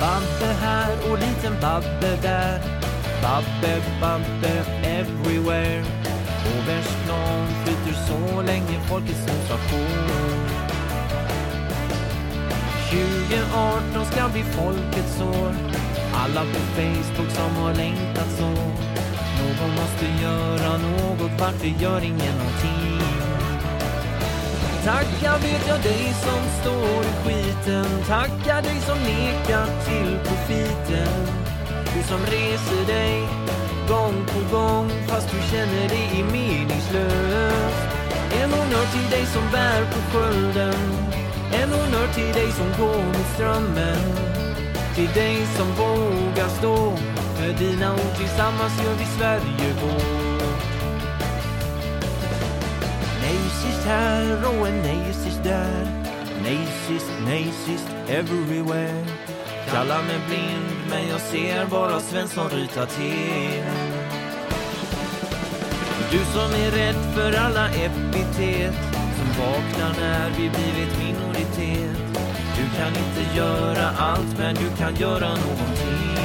Babbe här och liten Babbe där. Babbe, Babbe everywhere. På världsplan flyter så länge folkets sensation. på. 2018 ska bli folkets år. Alla på Facebook som har längtat så. Någon måste göra något, varför gör ingen någonting? Tacka vet jag dig som står i skiten. Tacka dig som nekar till profiten. Du som reser dig gång på gång fast du känner dig meningslös. En honnör till dig som bär på skölden. En honnör till dig som går mot strömmen. Till dig som vågar stå för dina ord. Tillsammans gör vi Sverige vårt här och en nazist där Nazist, nazist everywhere. Kallar mig blind men jag ser bara Svensson ryta till. Du som är rädd för alla epitet Som vaknar när vi blivit minoritet. Du kan inte göra allt men du kan göra någonting.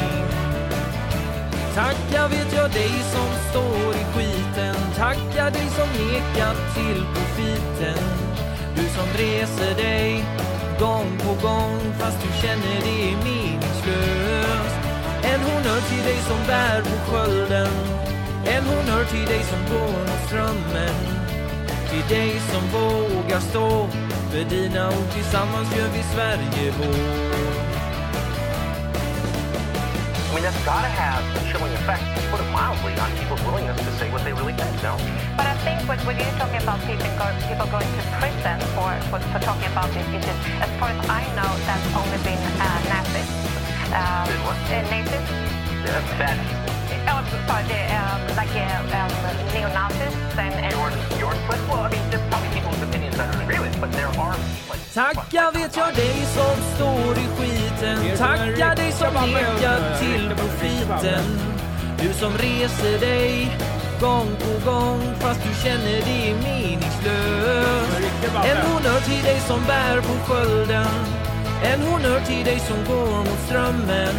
Tacka vet jag dig som står i skiten. Tacka dig som nekat till profiten. Du som reser dig gång på gång fast du känner det är meningslöst. En honnör till dig som bär på skölden. En honnör till dig som går mot strömmen. Till dig som vågar stå för dina ord. Tillsammans gör vi Sverige vår Mean, that's got to have a chilling effect, to put it mildly, on people's willingness to say what they really think, no? But I think what, when you're talking about people, go, people going to prison for, for, for talking about these issues, as far as I know, that's only been uh, Nazis. Um, Been what? Uh, Nazis. Yeah, that's bad. Oh, sorry, the, um, like uh, um, neo-Nazis and, and yours, but, well, I mean, there's probably people's opinions I don't agree with, but there are, like... Tacka vet jag dig som står i skiten. Tacka dig som nekar till profiten. Du som reser dig gång på gång fast du känner det är meningslöst. En honnör till dig som bär på skölden. En honnör till dig som går mot strömmen.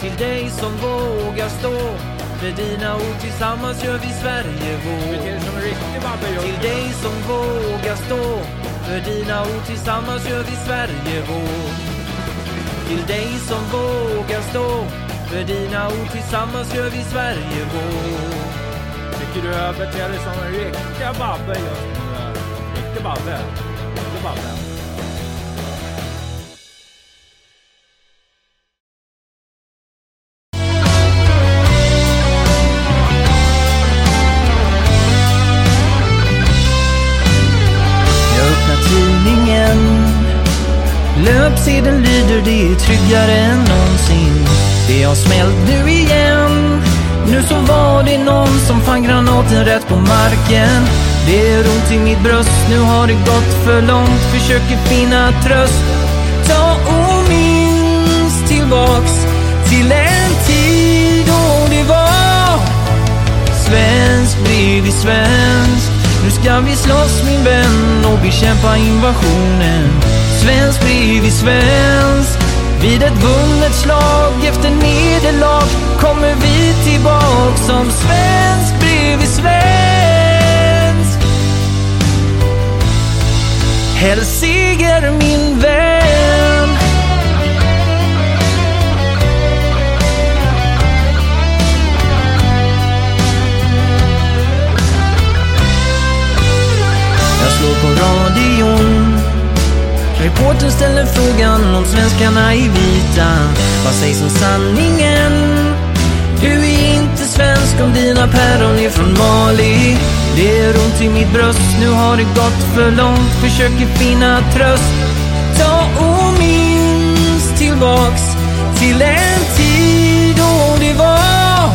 Till dig som vågar stå. För dina ord Tillsammans gör vi Sverige vår. Till dig som vågar stå för dina ord Tillsammans gör vi Sverige vår Till dig som vågar stå för dina ord Tillsammans gör vi Sverige vår Tycker du jag beter dig som en riktig babbe just nu? Riktig babbe. Riktig babbe. Granaten rätt på marken. Det är ont i mitt bröst, nu har det gått för långt. Försöker finna tröst. Ta och minns tillbaks till en tid då det var Svensk bredvid svensk. Nu ska vi slåss min vän och bekämpa invasionen. Svensk bredvid svensk. Vid ett vunnet slag efter nederlag kommer vi tillbaks som svensk bredvid svensk. Helst seger min vän. Jag slår på radion. Reportern ställer frågan om svenskarna är vita. Vad sägs om sanningen? Du är inte svensk om dina päron är från Mali. Det är ont i mitt bröst, nu har det gått för långt. Försöker finna tröst. Ta och minns tillbaks till en tid då det var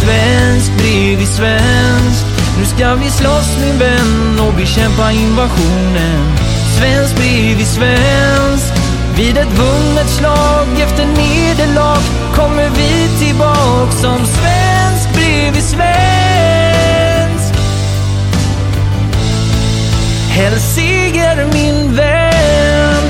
Svensk bredvid svensk. Nu ska vi slåss min vän och bekämpa invasionen. Svensk bredvid svensk. Vid ett vunnet slag efter nederlag kommer vi tillbaks som svensk bredvid svensk. Helst seger min vän.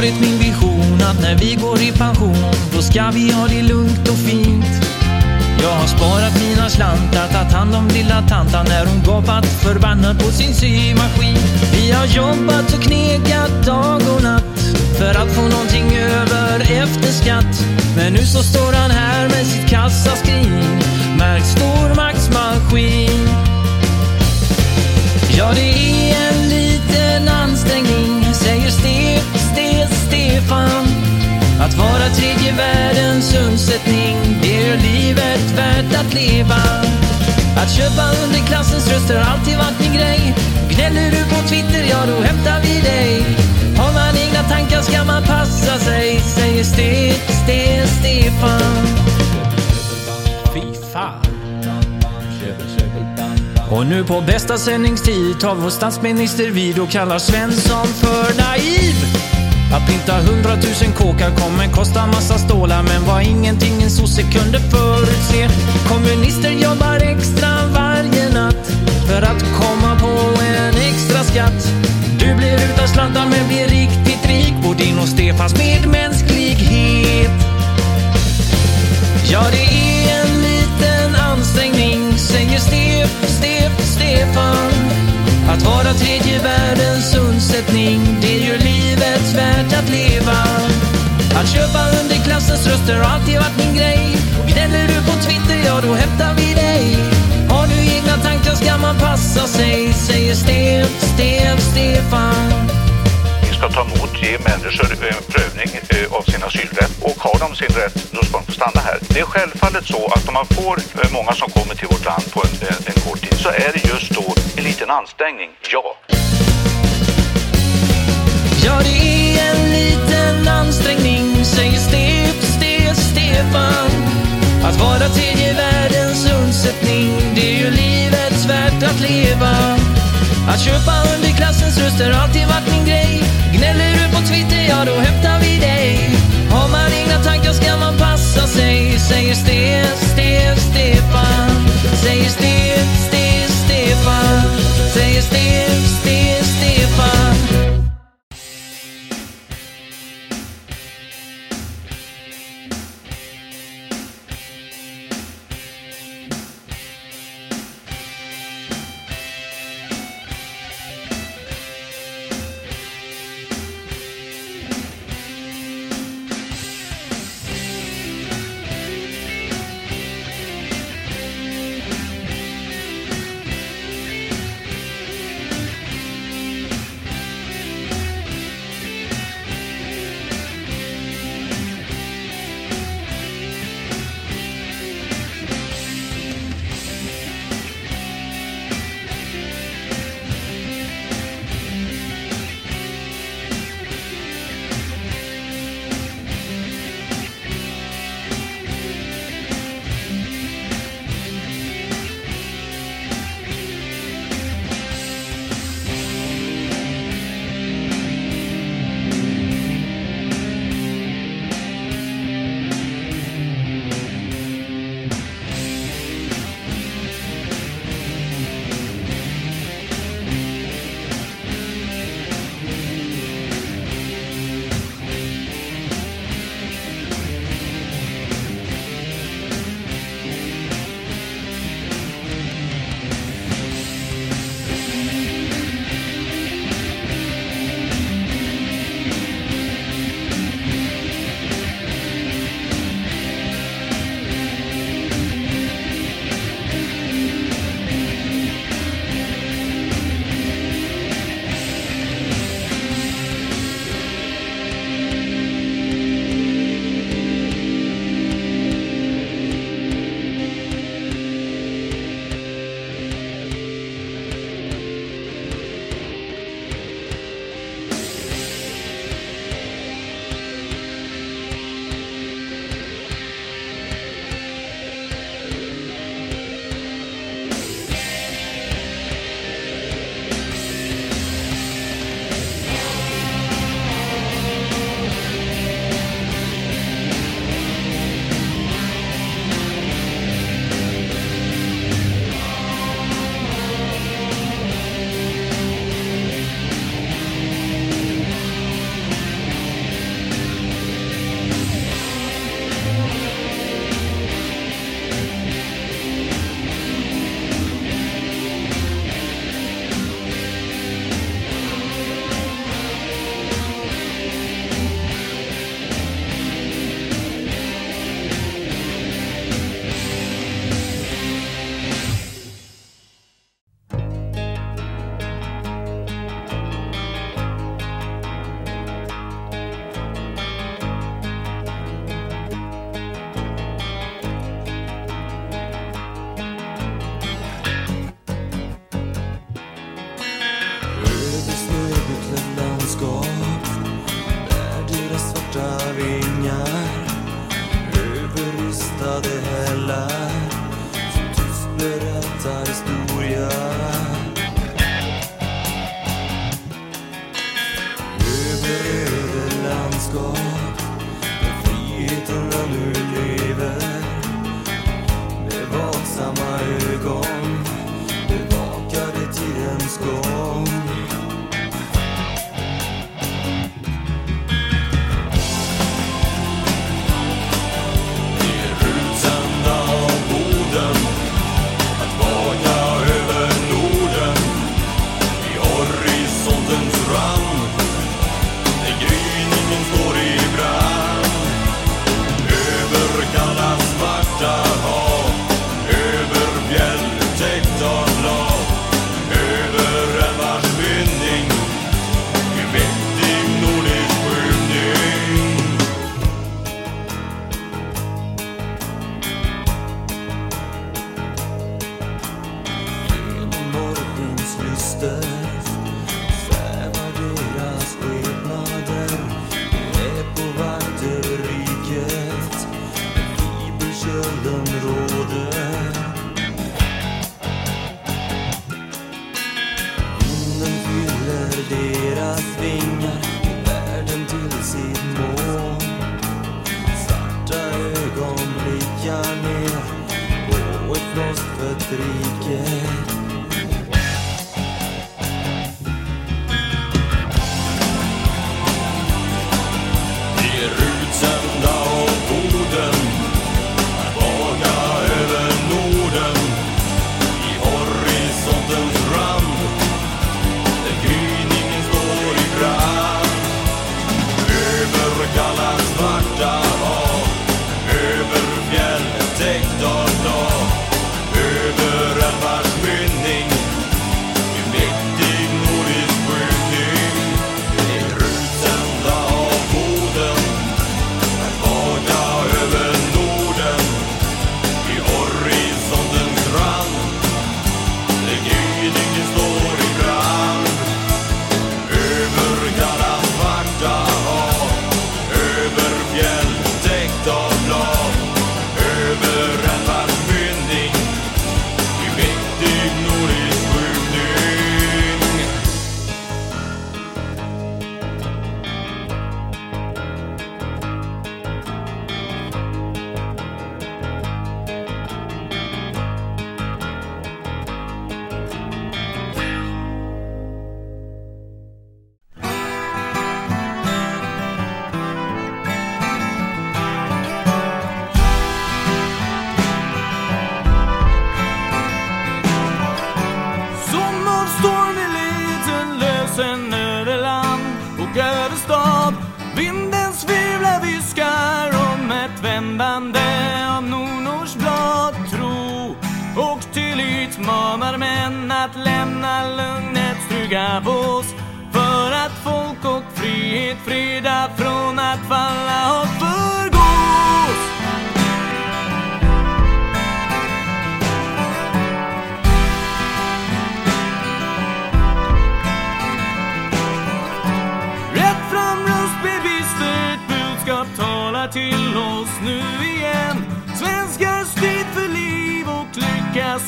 Varit min vision att när vi går i pension då ska vi ha det lugnt och fint. Jag har sparat mina slantar, tagit hand om lilla tantan när hon gapat förbannad på sin symaskin. Vi har jobbat och knegat dag och natt för att få någonting över efter skatt. Men nu så står han här med sitt kassaskrin, märkt stormaktsmaskin. Ja, det är en Stefan. Att vara tredje världens undsättning, det gör livet värt att leva. Att köpa underklassens röster har alltid varit min grej. Gnäller du på Twitter, ja då hämtar vi dig. Har man egna tankar ska man passa sig, säger Ste, Ste, Stefan. Fy fan. Och nu på bästa sändningstid tar vår statsminister vid och kallar Svensson för naiv. Att pynta hundratusen kåkar kommer kosta massa stålar men var ingenting en sosse kunde förutse. Kommunister jobbar extra varje natt för att komma på en extra skatt. Du blir utan slantar men blir riktigt rik på din och Stefans medmänsklighet. Ja, det är en liten ansträngning, säger Stef, Stef, Stefan. Att vara tredje världens undsättning, det gör livet värt att leva. Att köpa underklassens röster har alltid varit min grej. Gnäller du på Twitter, ja då hämtar vi dig. Har du egna tankar ska man passa sig, säger Sten, Sten, Stefan. Vi ska ta emot, ge människor en prövning eh, av sin asylrätt och har de sin rätt, då ska de få stanna här. Det är självfallet så att om man får eh, många som kommer till vårt land på en, en, en kort tid så är det just då liten ansträngning, ja. Ja, det är en liten ansträngning, säger Stef, Stef, Stefan. Att vara tredje världens undsättning, det är ju livets värt att leva. Att köpa underklassens röster har alltid varit min grej. Gnäller du på Twitter, ja då hämtar vi dig. Har man egna tankar ska man passa sig, säger Stef, Stef, Stefan. Säger Stef,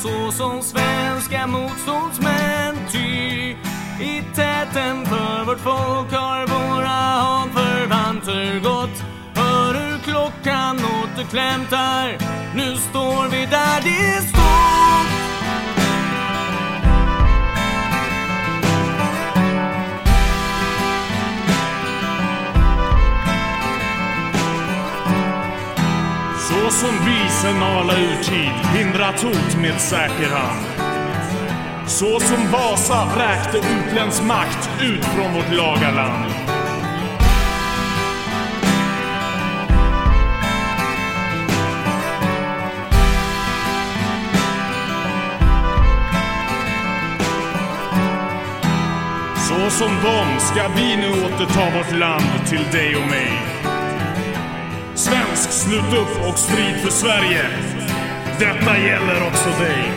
så som svenska motståndsmän. Ty i täten för vårt folk har våra anförvanter gått. Hör hur klockan åter klämtar Nu står vi där det står. Som visen ala urtid hindrat hot med säker hand. Så som Vasa vräkte utländsk makt ut från vårt laga land. Så som de ska vi nu återta vårt land till dig och mig. Svensk, slut upp och strid för Sverige. Detta gäller också dig.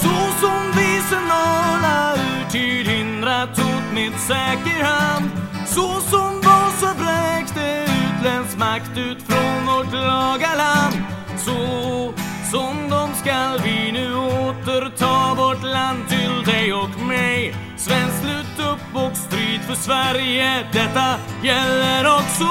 Så som visen ala urtid hindrat hot med säker hand Så som Vasa vräkte utländsk makt ut från vårt laga land Så som de skall vi nu återta vårt land till dig och mig. Svensk slut upp och strid för Sverige Detta gäller också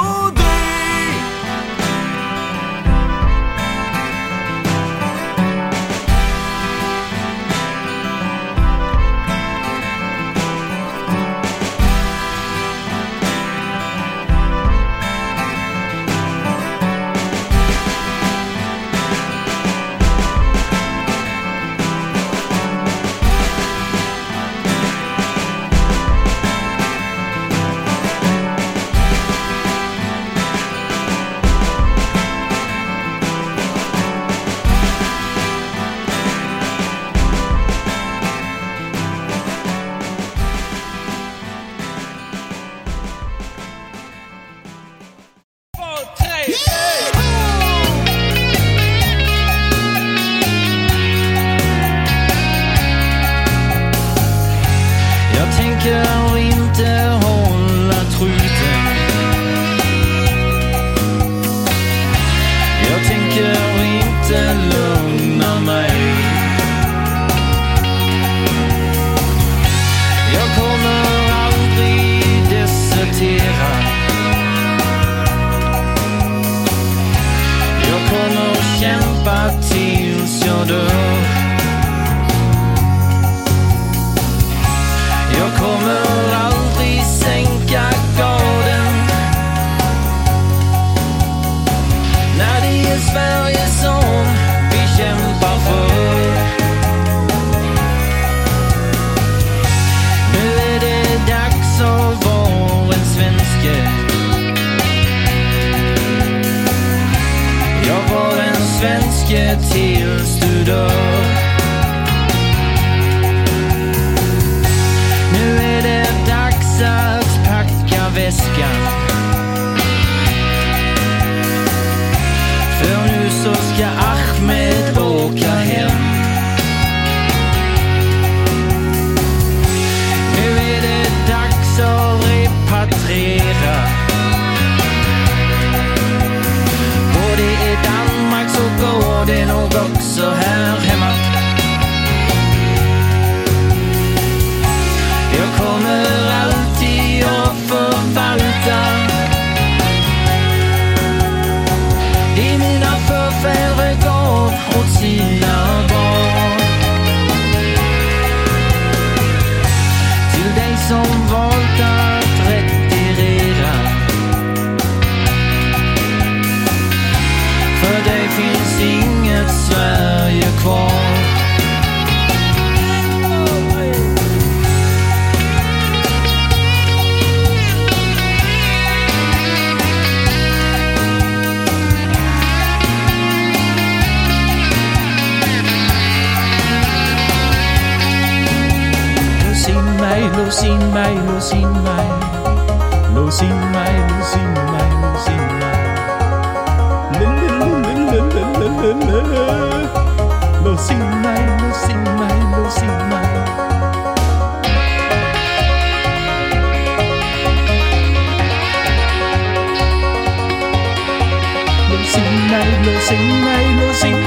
mig, lås in mig, lås in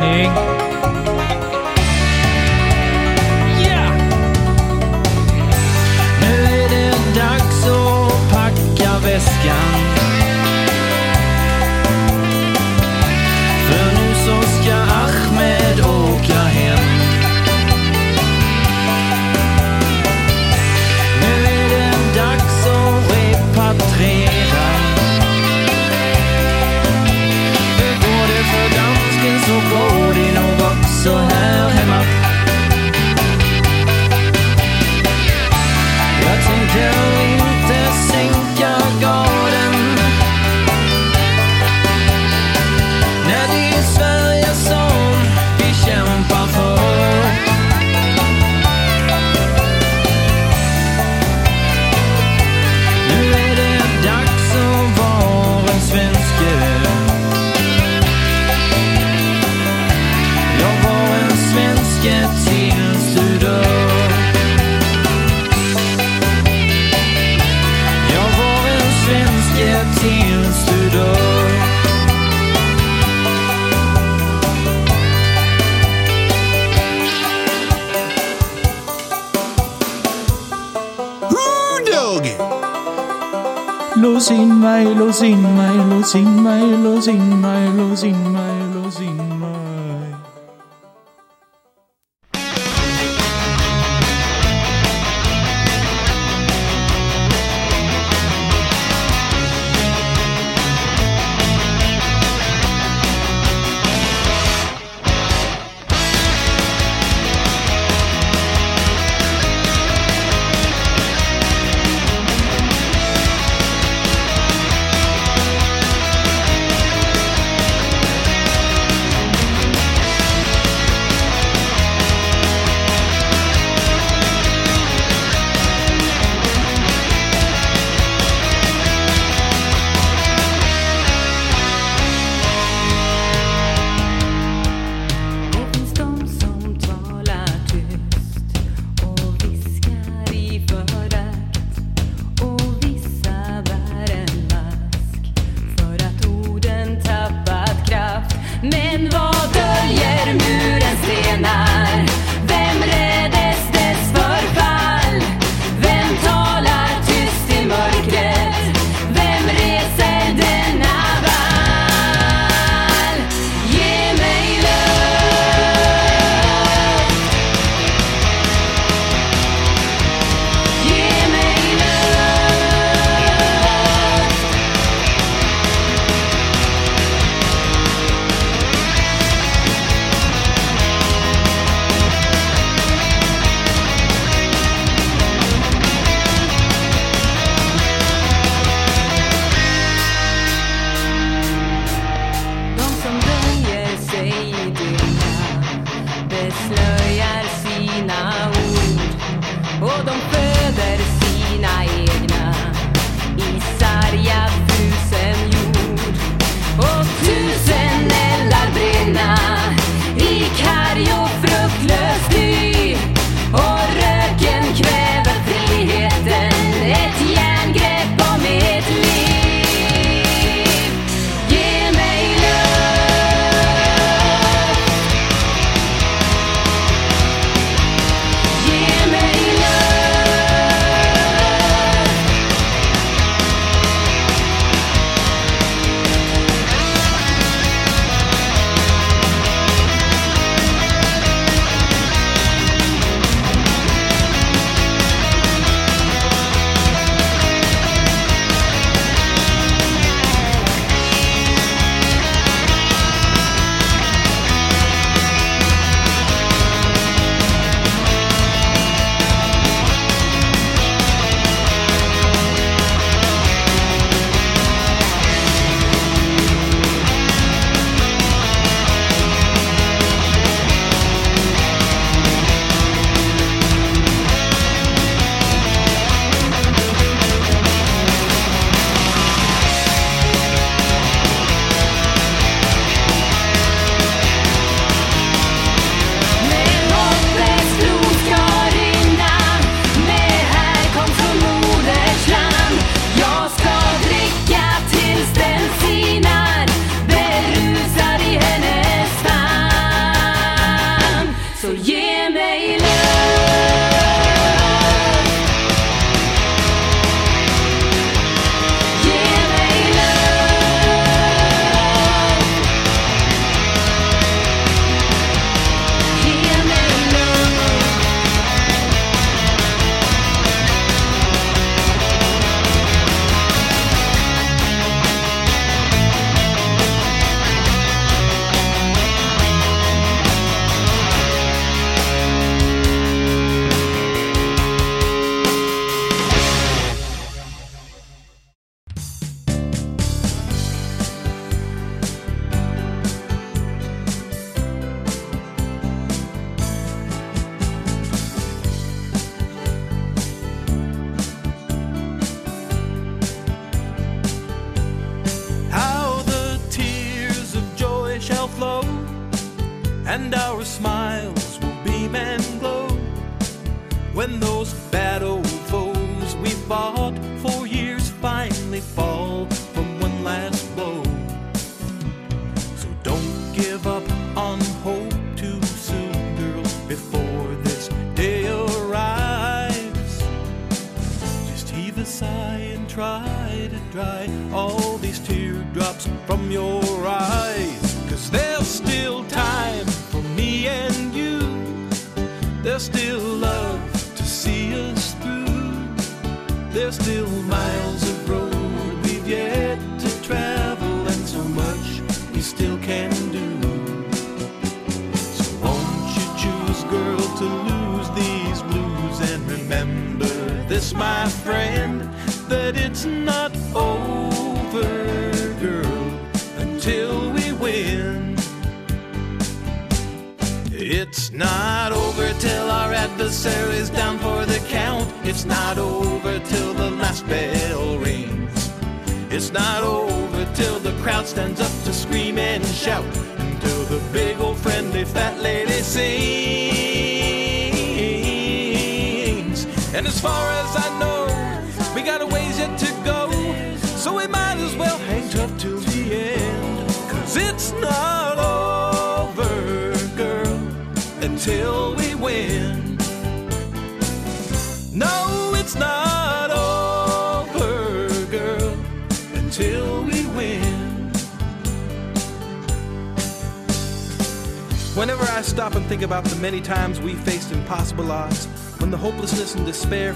mig.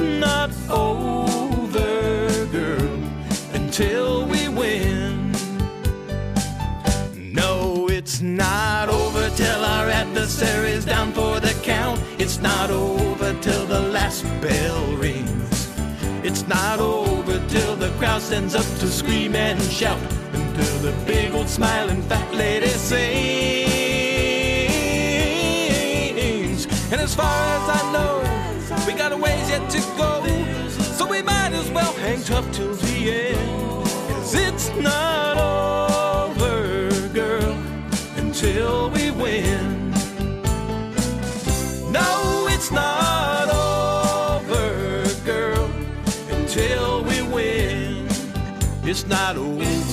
not over, girl, until we win. No, it's not over till our adversary's down for the count. It's not over till the last bell rings. It's not over till the crowd stands up to scream and shout. Until the big old smiling fat lady sings. And as far as I know, got a ways yet to go, so we might as well hang tough till the end. Cause it's not over, girl, until we win. No, it's not over, girl, until we win. It's not over.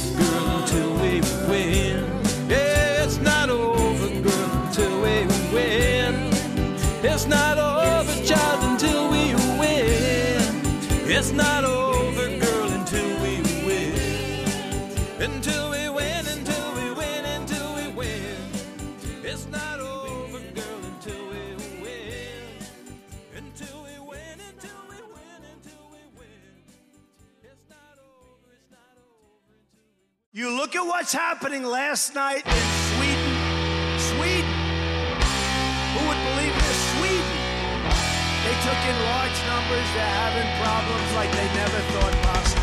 Look at what's happening last night in Sweden. Sweden. Who would believe this? Sweden. They took in large numbers. They're having problems like they never thought possible.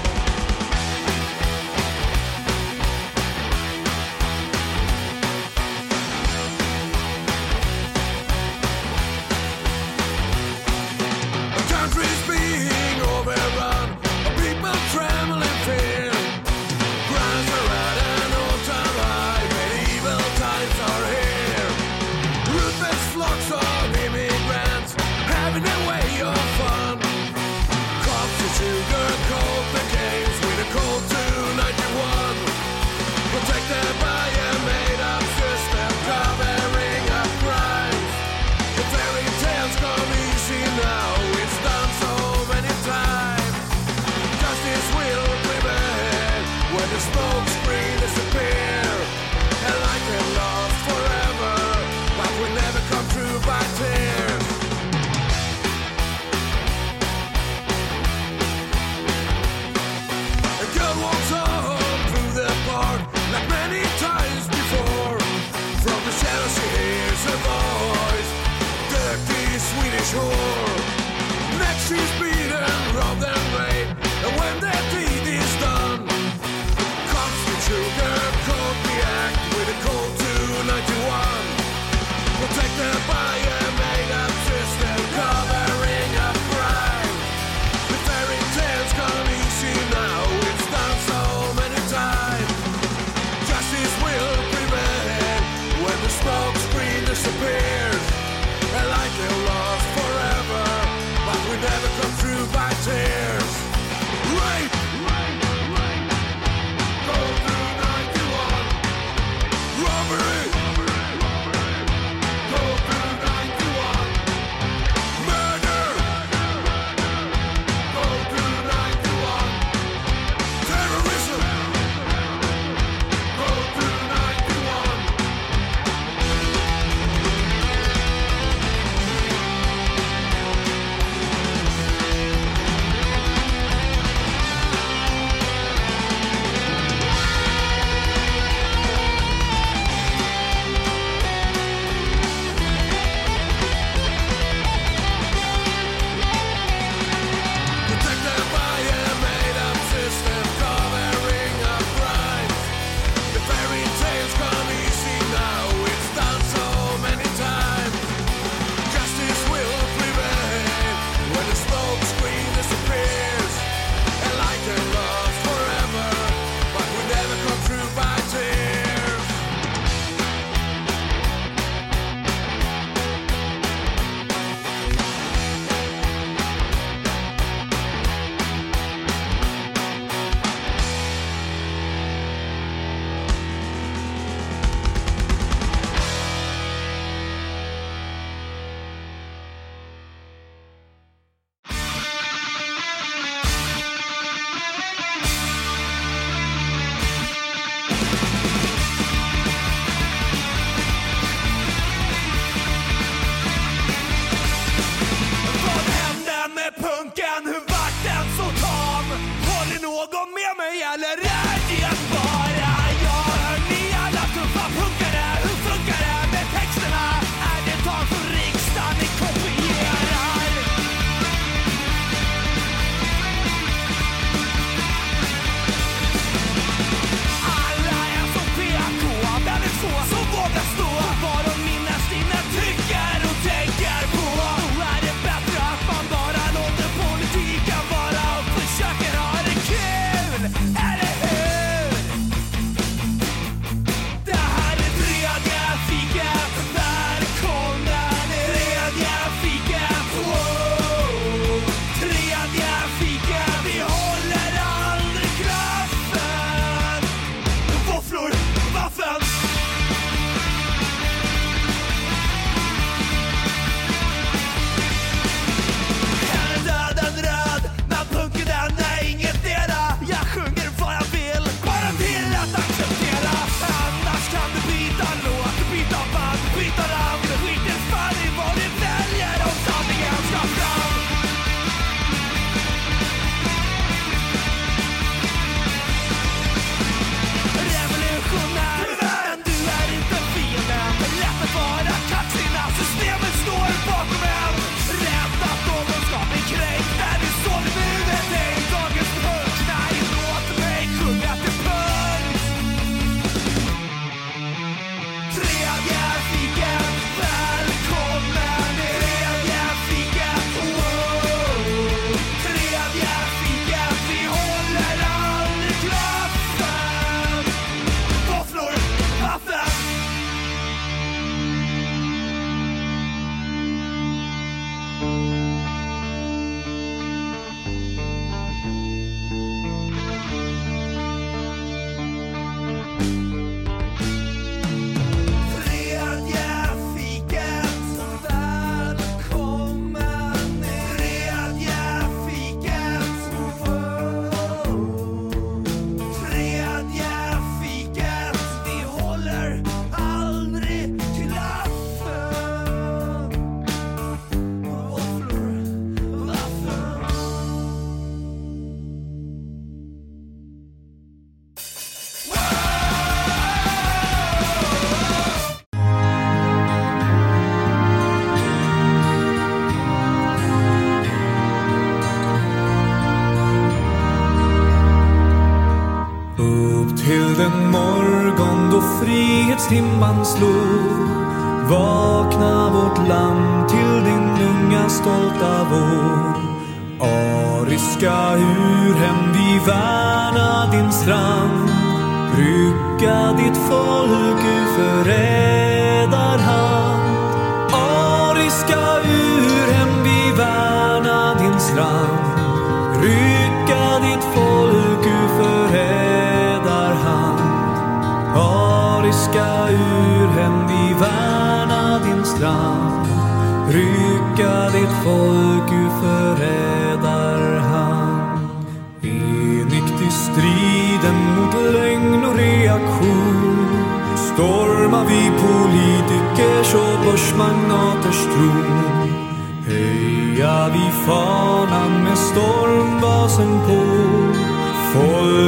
Anschluss.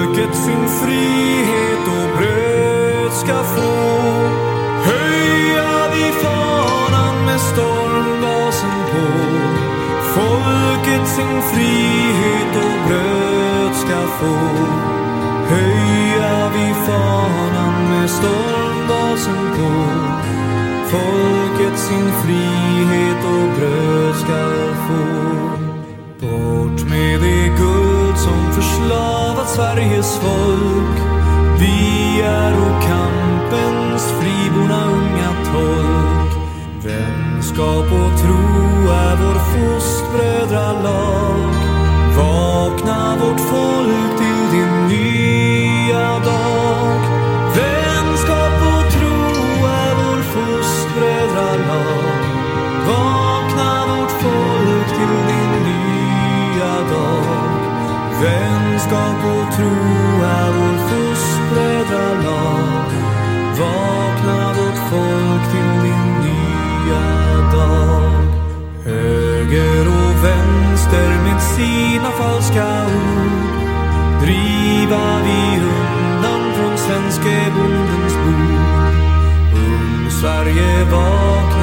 folket sin frihet och bröd ska få. Höja vi fanan med stormgasen på. Folket sin frihet och bröd ska få. Höja vi fanan med stormgasen på. Folket sin frihet och bröd ska få. Bort med det guld som förslag Sveriges folk. Vi är kampens friborna unga tolk. Vänskap och tro är vår fostbrödralag. sina falska ord driva vi undan från svenske bondens bord. Ung Sverige vakna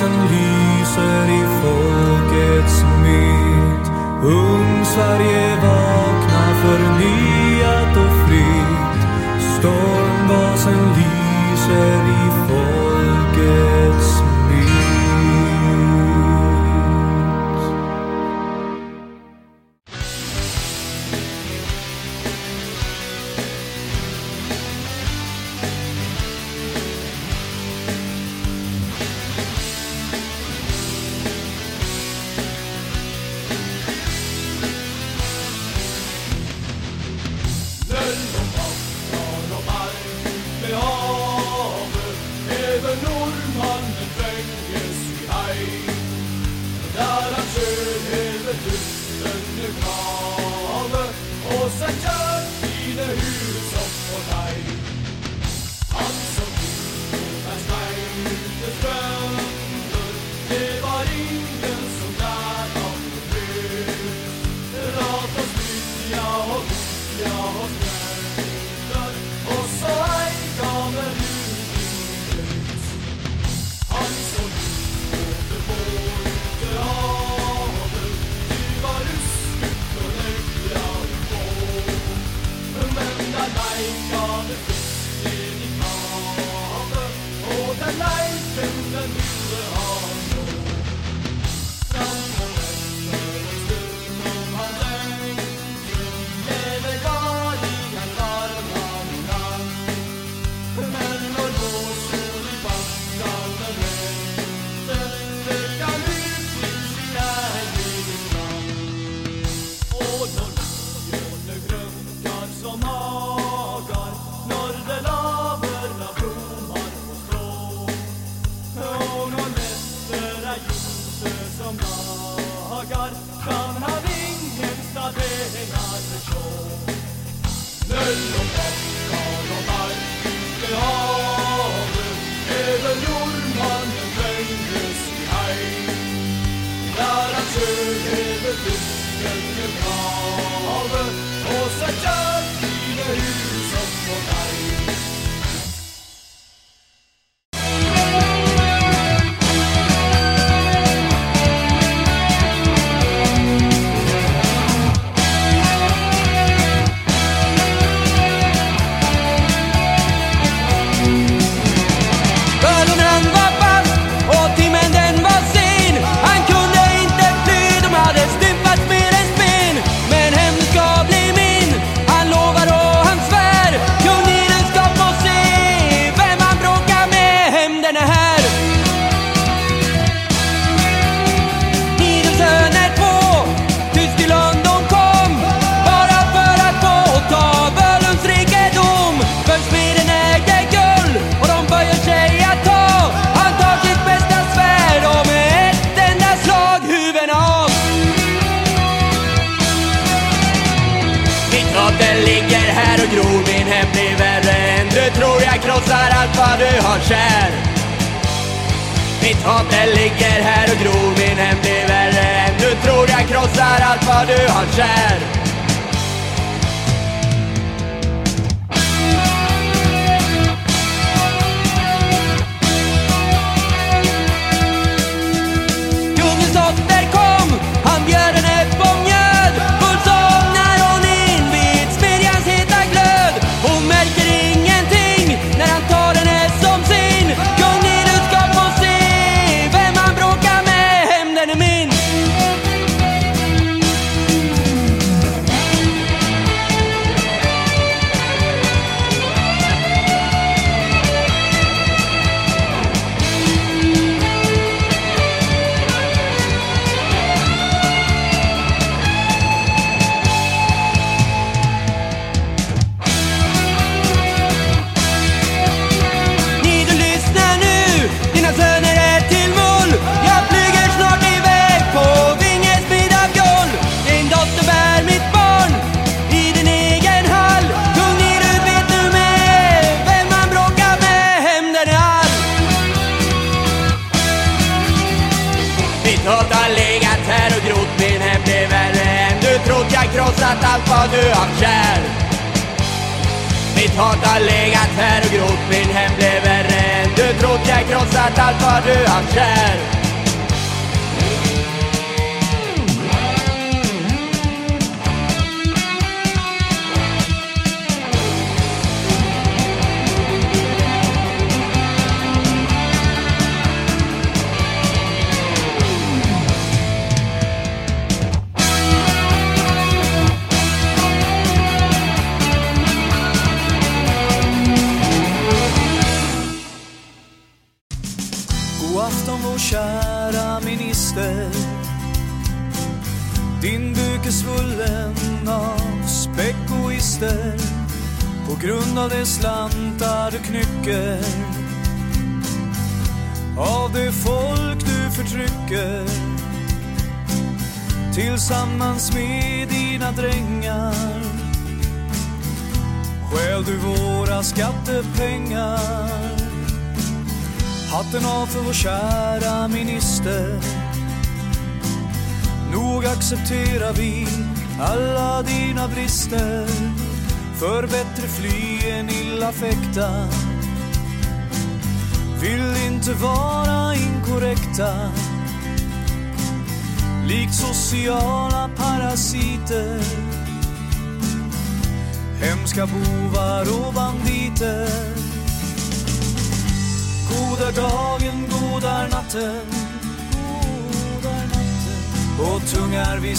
Dâng.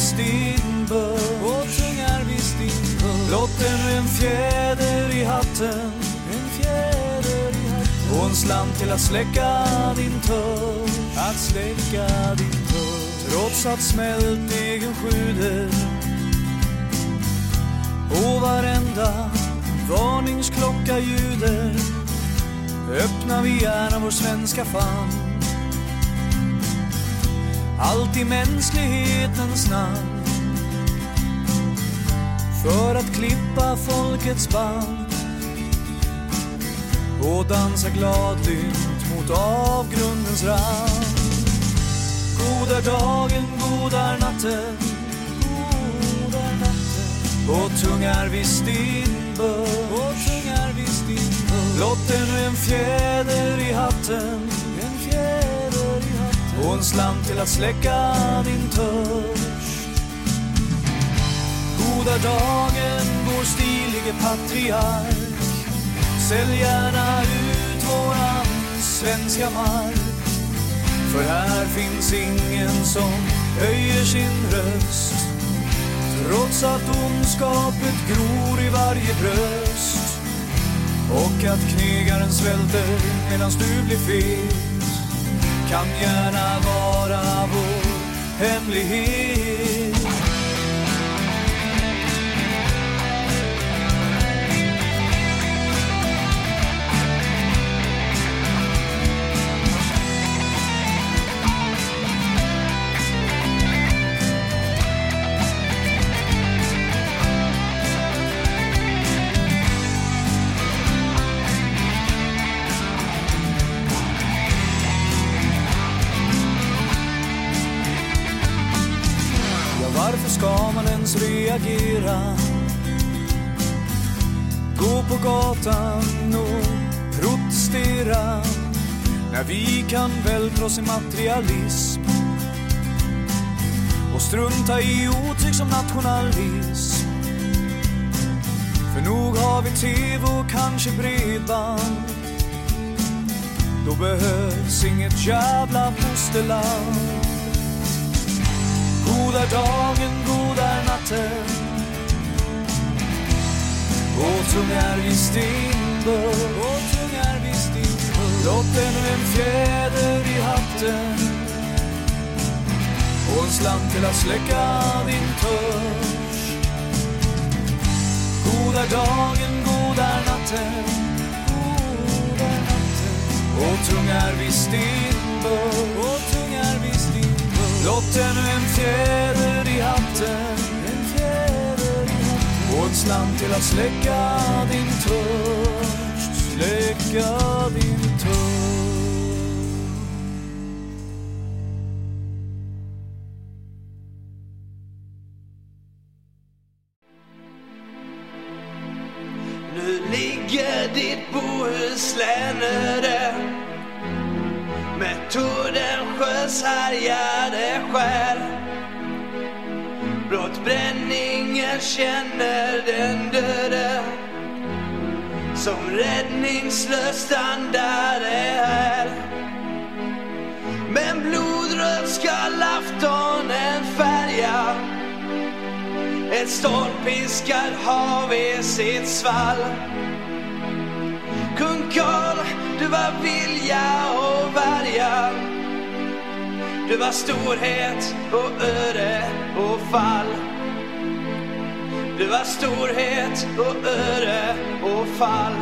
Visst din börd Och tung är visst din börd Blott ännu en fjäder i hatten. En fjäder i hatten. Och en slant till att släcka din törst Att släcka din törst Trots att smältdegen sjuder. Och varenda varningsklocka ljuder. Öppnar vi gärna vår svenska famn. Allt i mänsklighetens namn. För att klippa folkets band och dansa gladlynt mot avgrundens rand. Goda dagen, goda natten, goda natten. Och tungar visst din börs. Blott ännu en fjäder i hatten, och en slant till att släcka din törst. Goda dagen, vår stilige patriark. Sälj gärna ut våran svenska mark. För här finns ingen som höjer sin röst. Trots att ondskapet gror i varje bröst. Och att knegaren svälter medan du blir fet. Kan gärna vara vår hemlighet. Oss i materialism och strunta i otyg som nationalism. För nog har vi tv och kanske bredband. Då behövs inget jävla fosterland. God är dagen, god är natten. Och tung är visst din börd. Blott ännu en fjäder i hatten. Och en slant till att släcka din törst. God är dagen, god är natten. goda natten. Och tung är visst din börd. Och tung är visst din börd. Blott ännu en fjäder i hatten. En fjäder i hatten. Och en slant till att släcka din törst. Släcka din själ. Blott bränningen känner den döde som räddningslös standard är här. Men blodröd skall aftonen färga ett stormpiskat hav i sitt svall. Kung Karl, du var vilja och värja. Du var storhet och öde och fall. Du var storhet och öde och fall.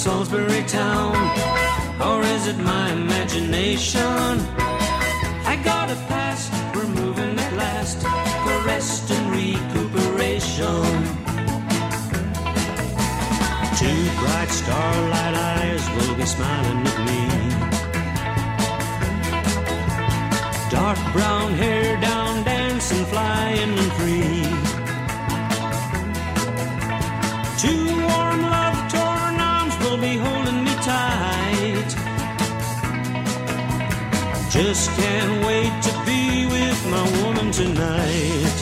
Salisbury town, or is it my imagination? I got a pass, we're moving at last for rest and recuperation. Two bright starlight eyes will be smiling at me. Dark brown hair down dancing, flying and free. Just can't wait to be with my woman tonight.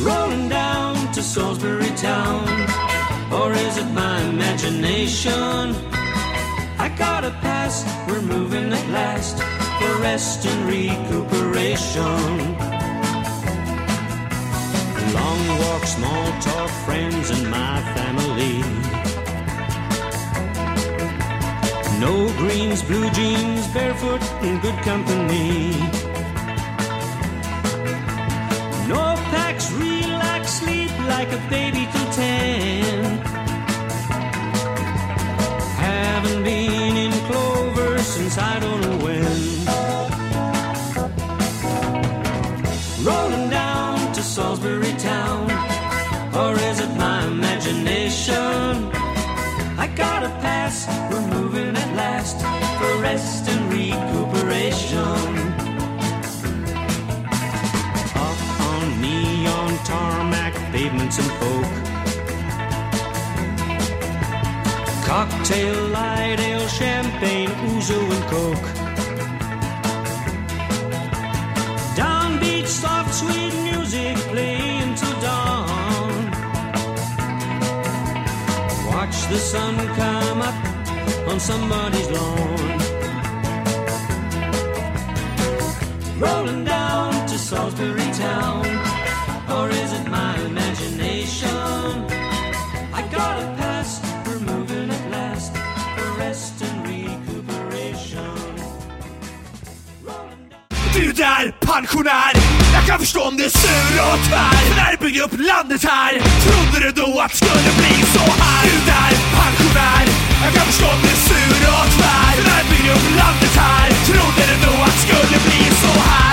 Rolling down to Salisbury town, or is it my imagination? I got a pass, we're moving at last for rest and recuperation. Long walk, small talk, friends and my family. No greens, blue jeans, barefoot in good company. No packs, relax, sleep like a baby till ten. Haven't been in clover since I don't know when. And coke. Cocktail, light ale, champagne, ouzo and coke. Down beach, soft, sweet music playing till dawn. Watch the sun come up on somebody's lawn. Rolling down to Salisbury town, pensionär Jag kan förstå om det är sur och tvär För när du byggde upp landet här Trodde du då att det skulle bli så här? Du där, pensionär Jag kan förstå om det är sur och tvär För när du byggde upp landet här Trodde du då att det skulle bli så här?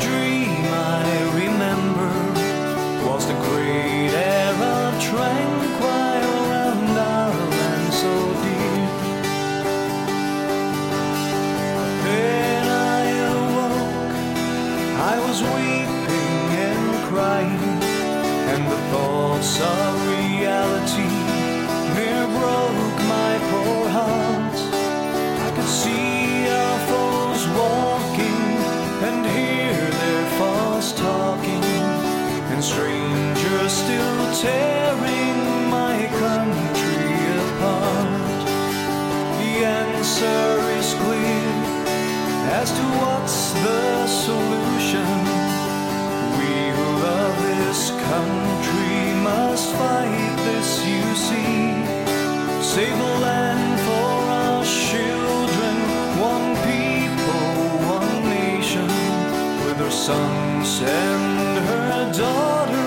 dream I remember was the great air of tranquil and our land so dear. When I awoke, I was weeping and crying, and the thoughts of still tearing my country apart. The answer is clear as to what's the solution. We who love this country must fight this, you see. Save a land for our children, one people, one nation, with her sons and her daughters.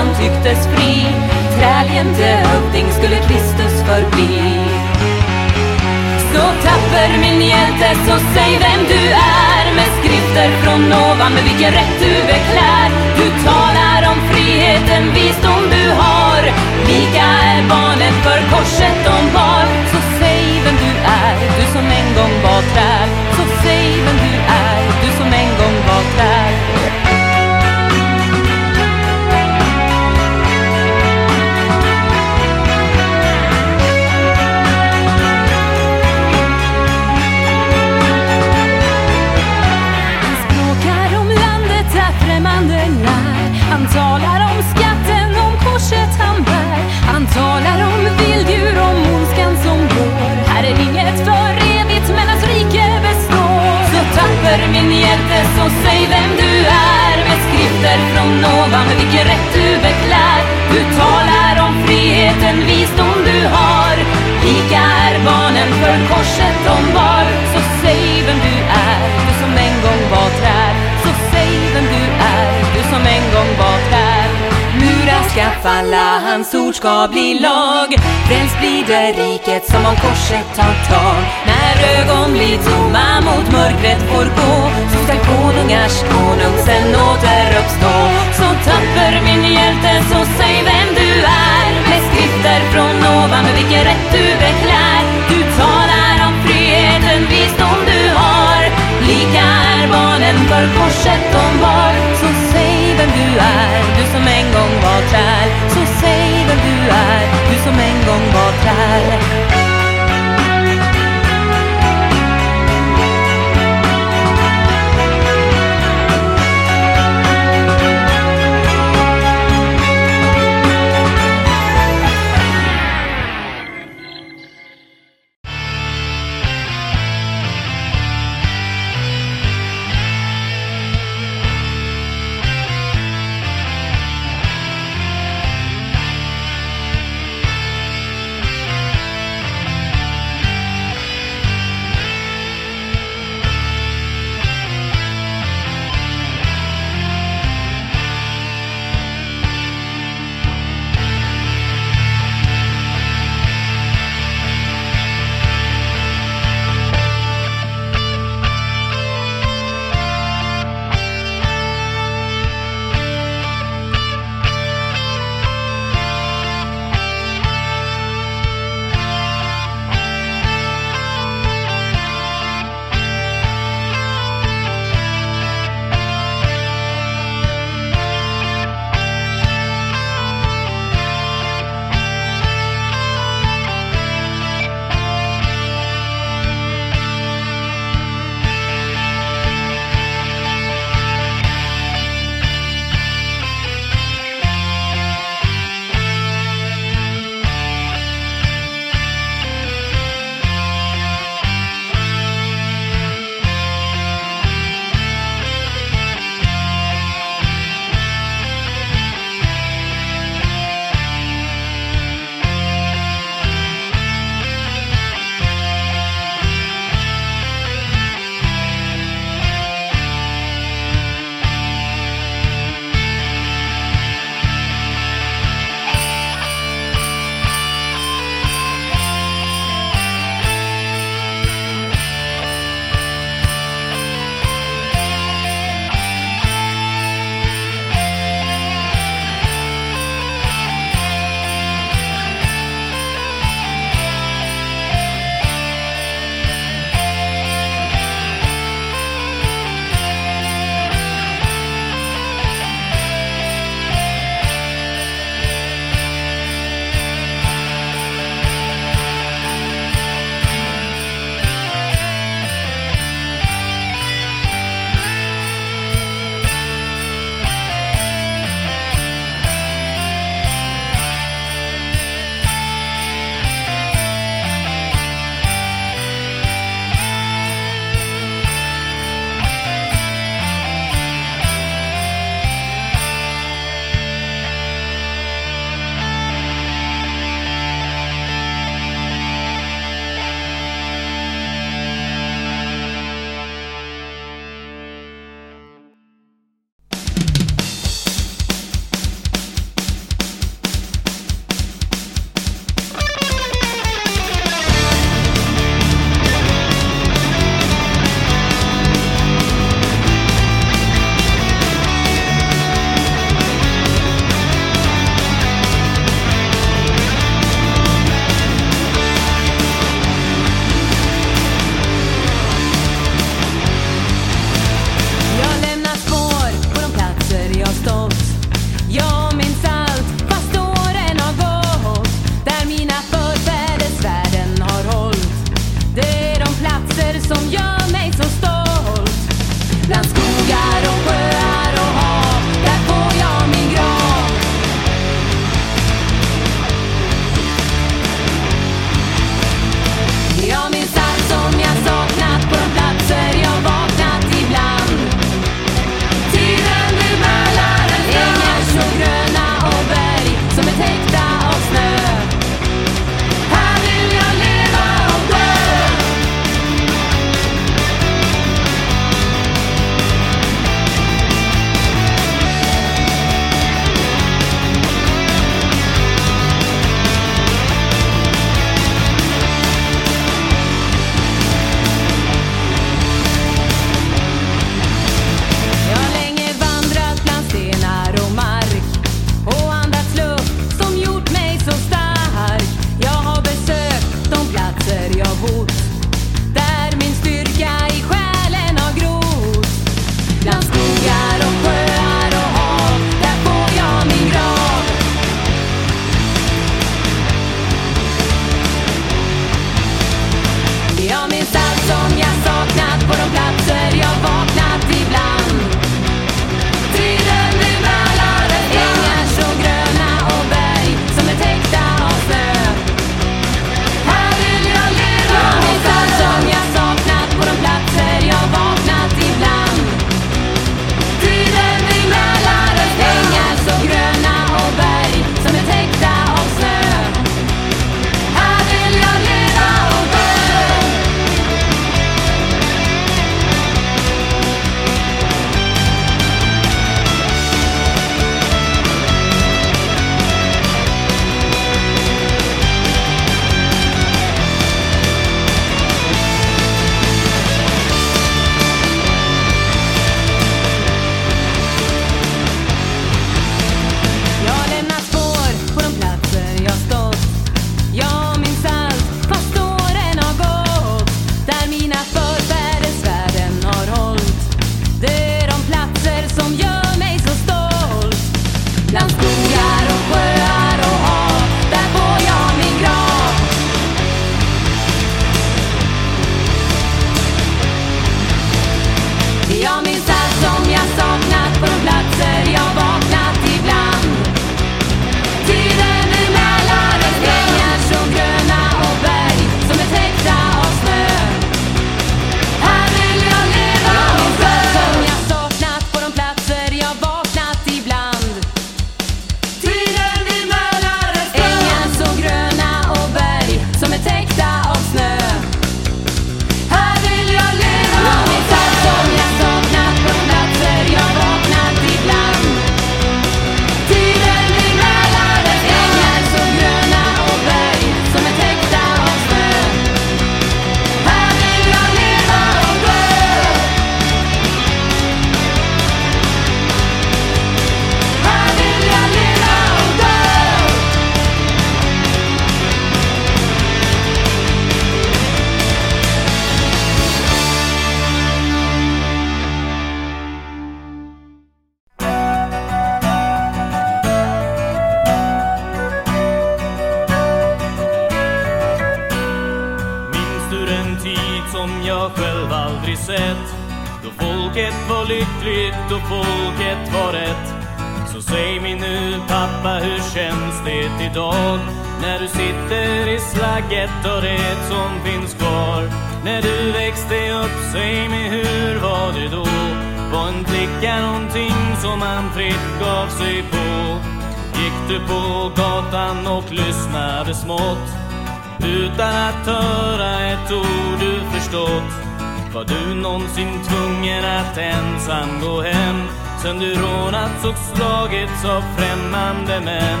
av främmande män.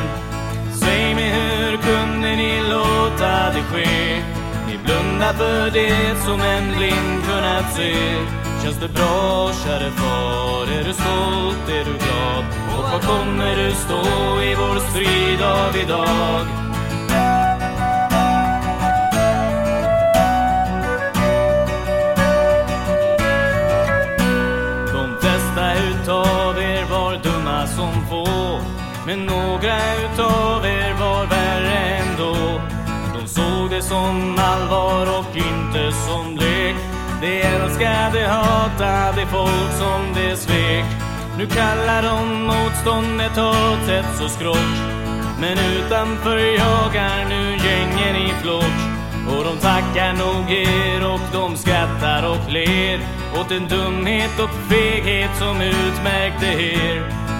Säg mig hur kunde ni låta det ske? Ni blundar för det som en blind kunnat se. Känns det bra, käre far? Är du stolt? Är du glad? Och var kommer du stå i vår strid av idag? Men några utav er var värre ändå. De såg det som allvar och inte som lek. De älskade, hatade folk som de svek. Nu kallar de motståndet hat, hets och skrock. Men utanför jagar nu gängen i flock. Och de tackar nog er och de skrattar och ler. Åt den dumhet och feghet som utmärkte er.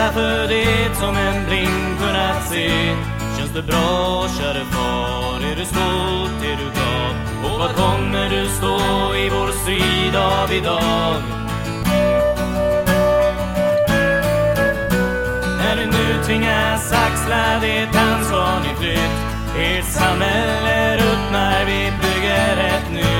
Varför för det som en blind kunnat se Känns det bra käre far? Är du stolt? Är du glad? Och vad kommer du stå i vår strid av idag? När du nu tvingas axla det ansvar ni flytt Ert samhälle ruttnar, vi bygger ett nytt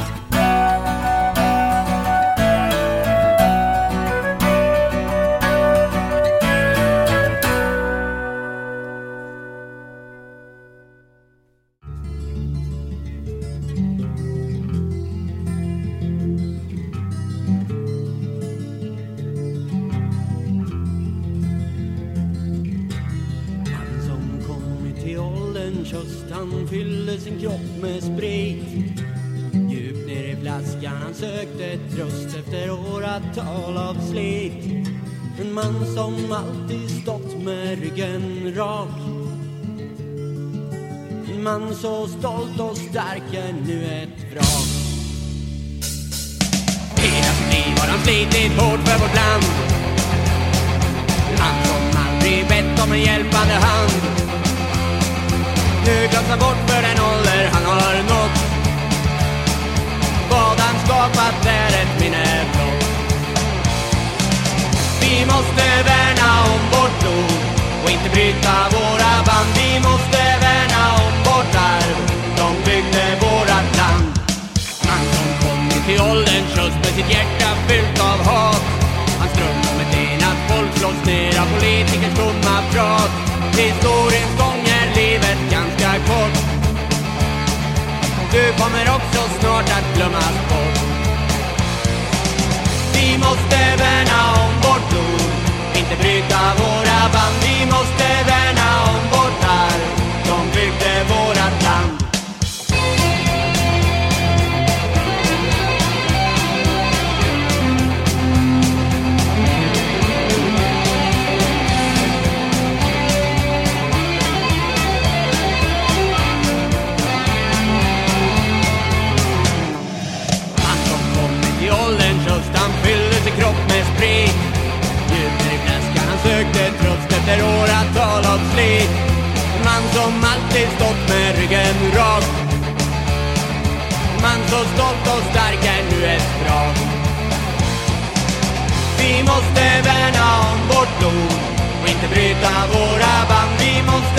Kiosk han fyllde sin kropp med sprit. Djupt ner i flaskan han sökte tröst efter åratal av slit. En man som alltid stått med ryggen rak. En man så stolt och stark är nu ett vrak. Hela sitt liv har han slitit hårt för vårt land. Han som aldrig bett om en hjälpande hand. Nu glöms han bort för den ålder han har nått. Vad han skapat är ett minne blott. Vi måste värna om vårt blod och inte bryta våra band. Vi måste värna om vårt arv, de byggde vårat land. Han som kommit till ålderns höst med sitt hjärta fyllt av hat. Hans dröm med ett enat folk slås ner av politikers tomma prat. Historien gång kort Du kommer också snart att glömmas bort. Vi måste värna om vårt blod Inte bryta våra band. Vi måste värna om vårt arv De byggde vårat efter åratal av slit. En man som alltid stått med ryggen rak. En man så stolt och stark är nu ett drag. Vi måste värna om vårt blod och inte bryta våra band. Vi måste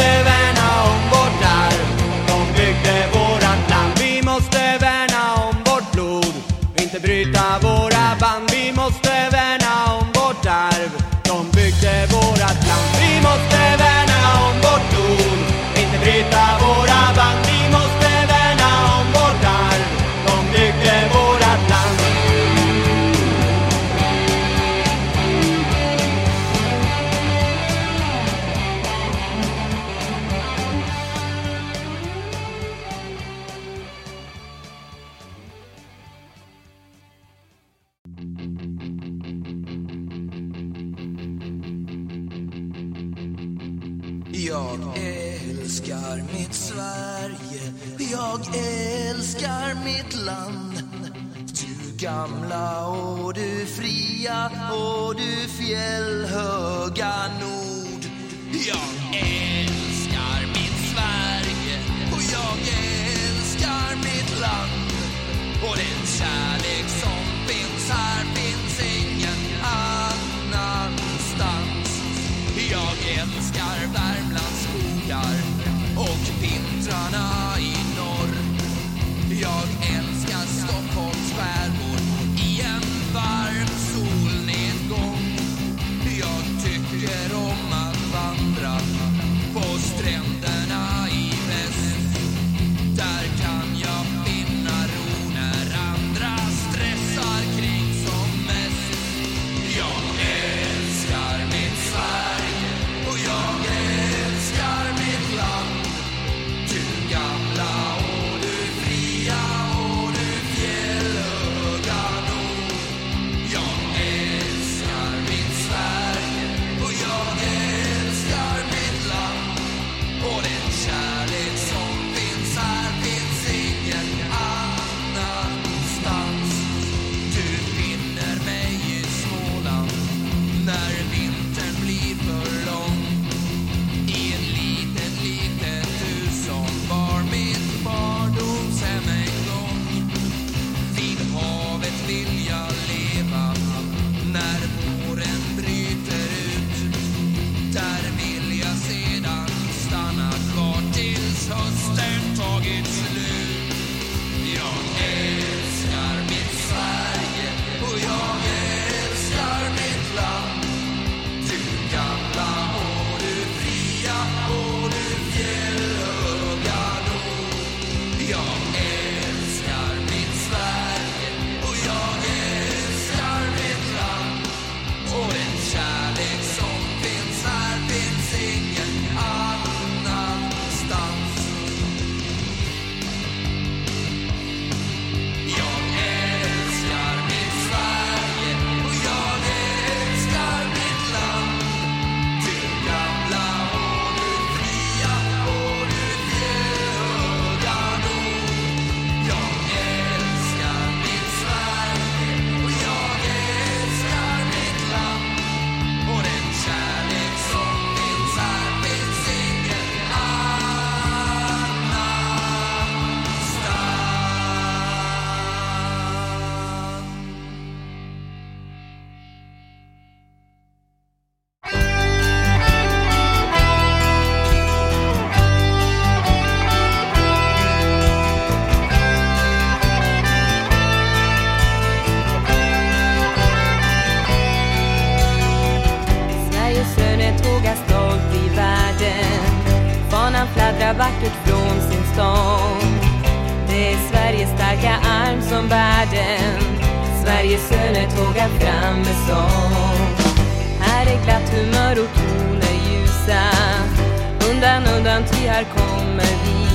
här kommer vi.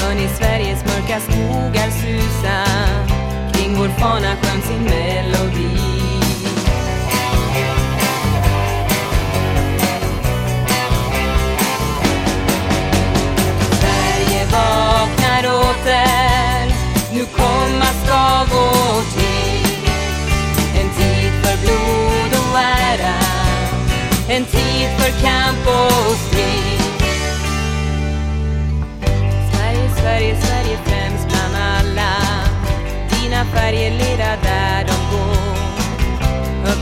Hör ni Sveriges mörka skogar susa? Kring vår fana skön sin melodi. Sverige vaknar åter, nu komma ska vår tid. En tid för blod och ära, en tid för kamp och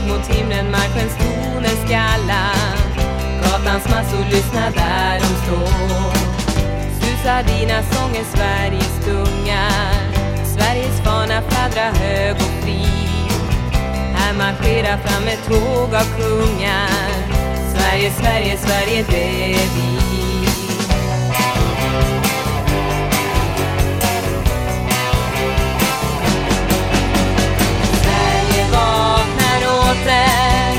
mot himlen marschens toner skalla. Gatans massor lyssna där de står. Susar dina sånger Sveriges tungar Sveriges fana fladdra hög och fri. Här marscherar fram ett tåg av kungar. Sverige, Sverige, Sverige det är vi. Träd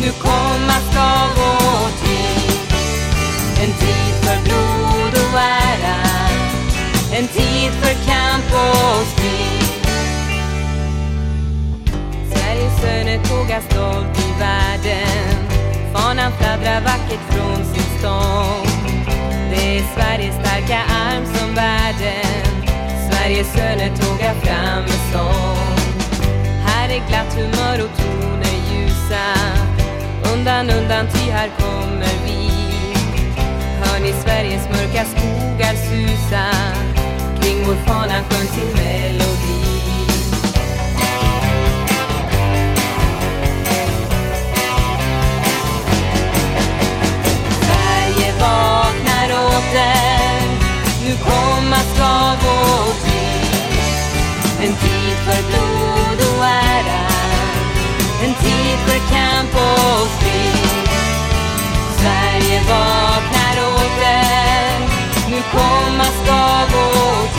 Nu komma ska vår tid En tid för blod och ära. En tid för kamp och strid. Sveriges söner tågar stolt i världen. Fanan fladdrar vackert från sin stång Det är Sveriges starka arm som världen Sveriges söner tågar fram med sång Här är glatt humör och ton visa. Undan, undan, ty här kommer vi. Hör ni Sveriges mörka skogar susa? Kring vår fana sjön sin melodi Sverige vaknar åter Nu komma ska vår tid. En tid för blod och ära. En tid för kamp och strid Sverige vaknar åter. Nu komma ska vår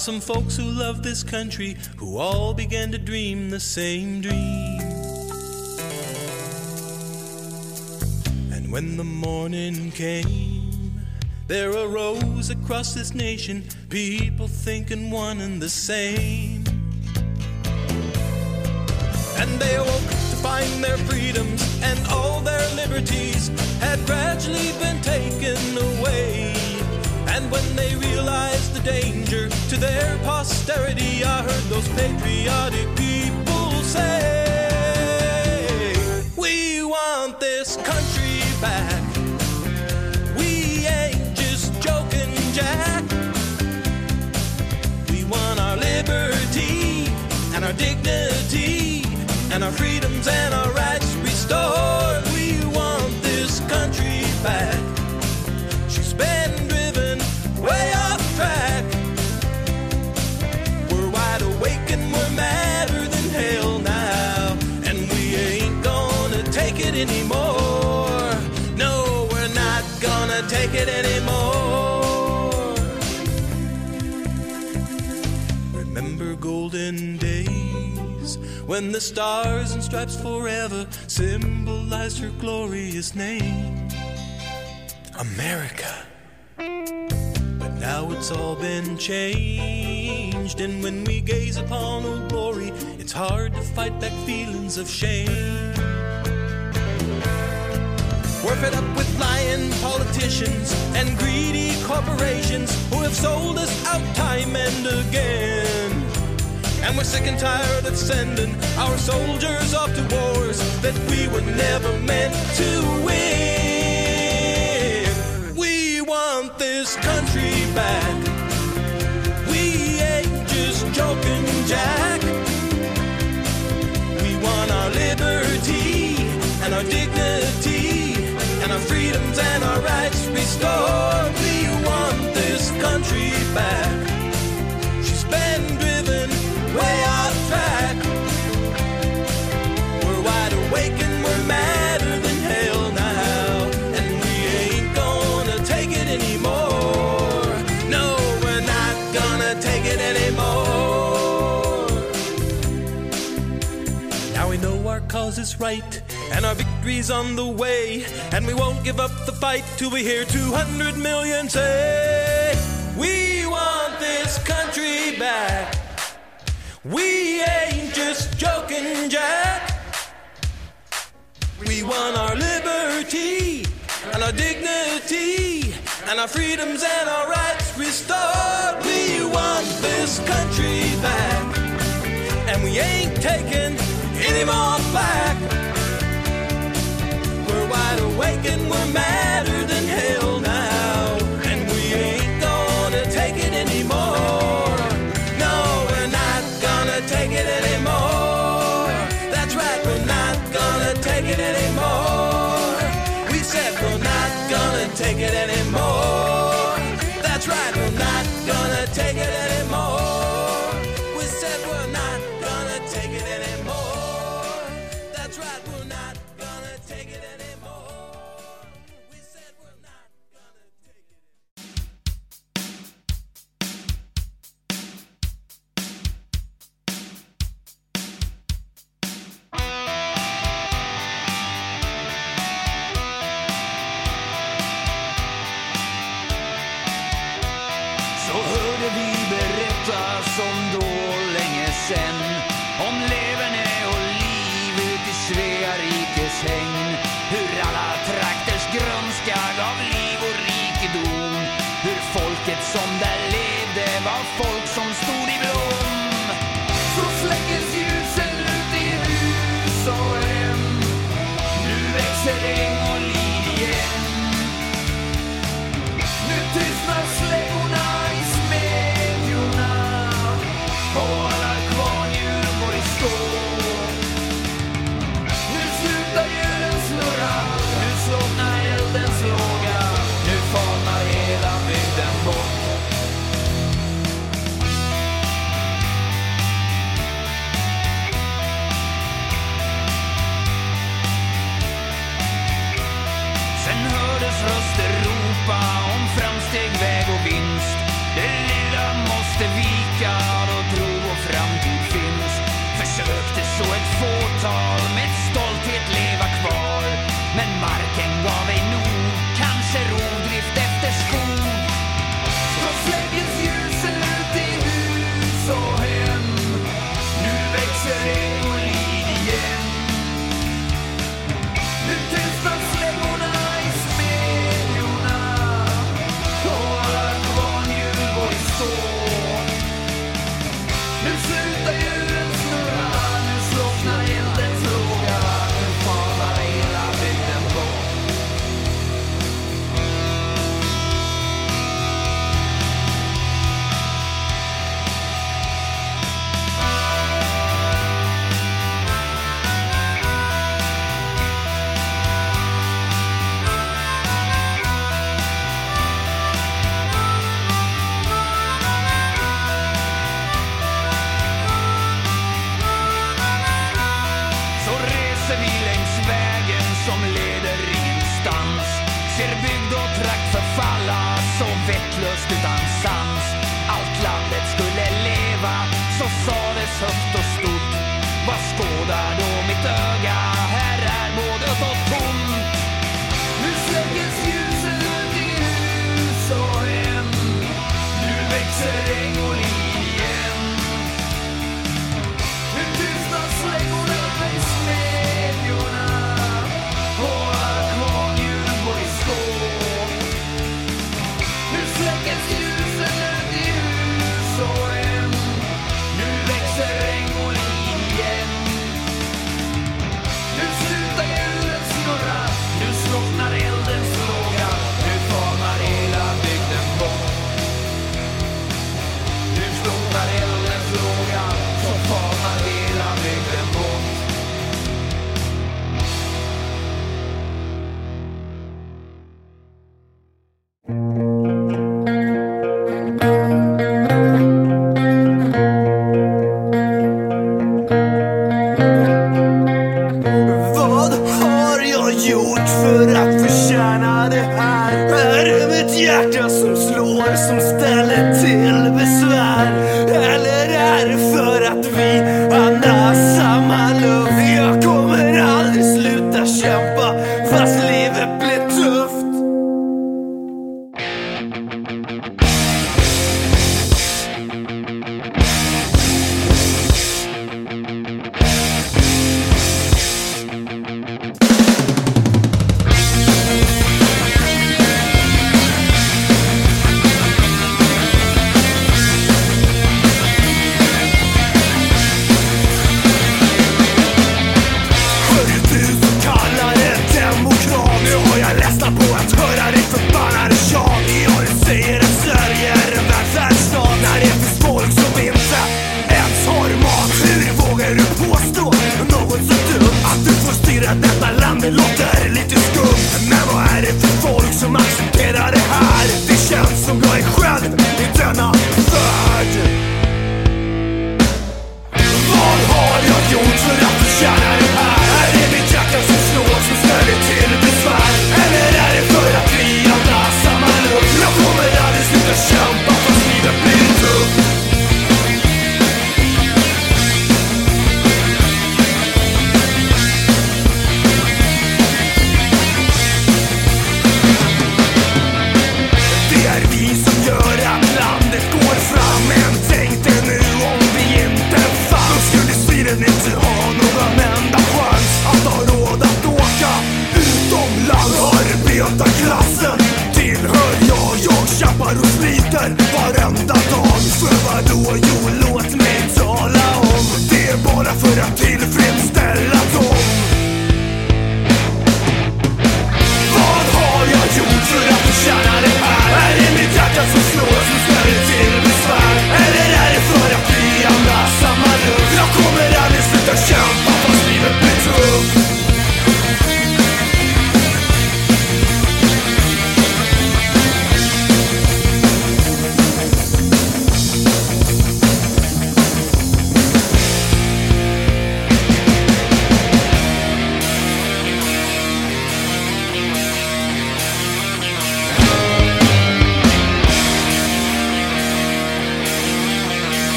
Some folks who love this country who all began to dream the same dream. And when the morning came, there arose across this nation people thinking one and the same. And they awoke to find their freedoms and all their liberties had gradually been their posterity, I heard those patriotic people say, We want this country back. We ain't just joking, Jack. We want our liberty and our dignity and our freedoms and our rights restored. When the stars and stripes forever symbolized her glorious name. America. But now it's all been changed, and when we gaze upon her glory, it's hard to fight back feelings of shame. We're fed up with lying politicians and greedy corporations who have sold us out time and again. And we're sick and tired of sending our soldiers off to wars that we were never meant to win. We want this country back. We ain't just joking, Jack. We want our liberty and our dignity and our freedoms and our rights restored. We want this country back. Is right and our victory's on the way. And we won't give up the fight till we hear 200 million say, We want this country back. We ain't just joking, Jack. We want our liberty and our dignity and our freedoms and our rights restored. We want this country back. And we ain't taking more flack. We're wide awake and we're madder than hell now. And we ain't gonna take it anymore. No, we're not gonna take it anymore. That's right, we're not gonna take it anymore. We said we're not gonna take it anymore. That's right, we're not gonna take it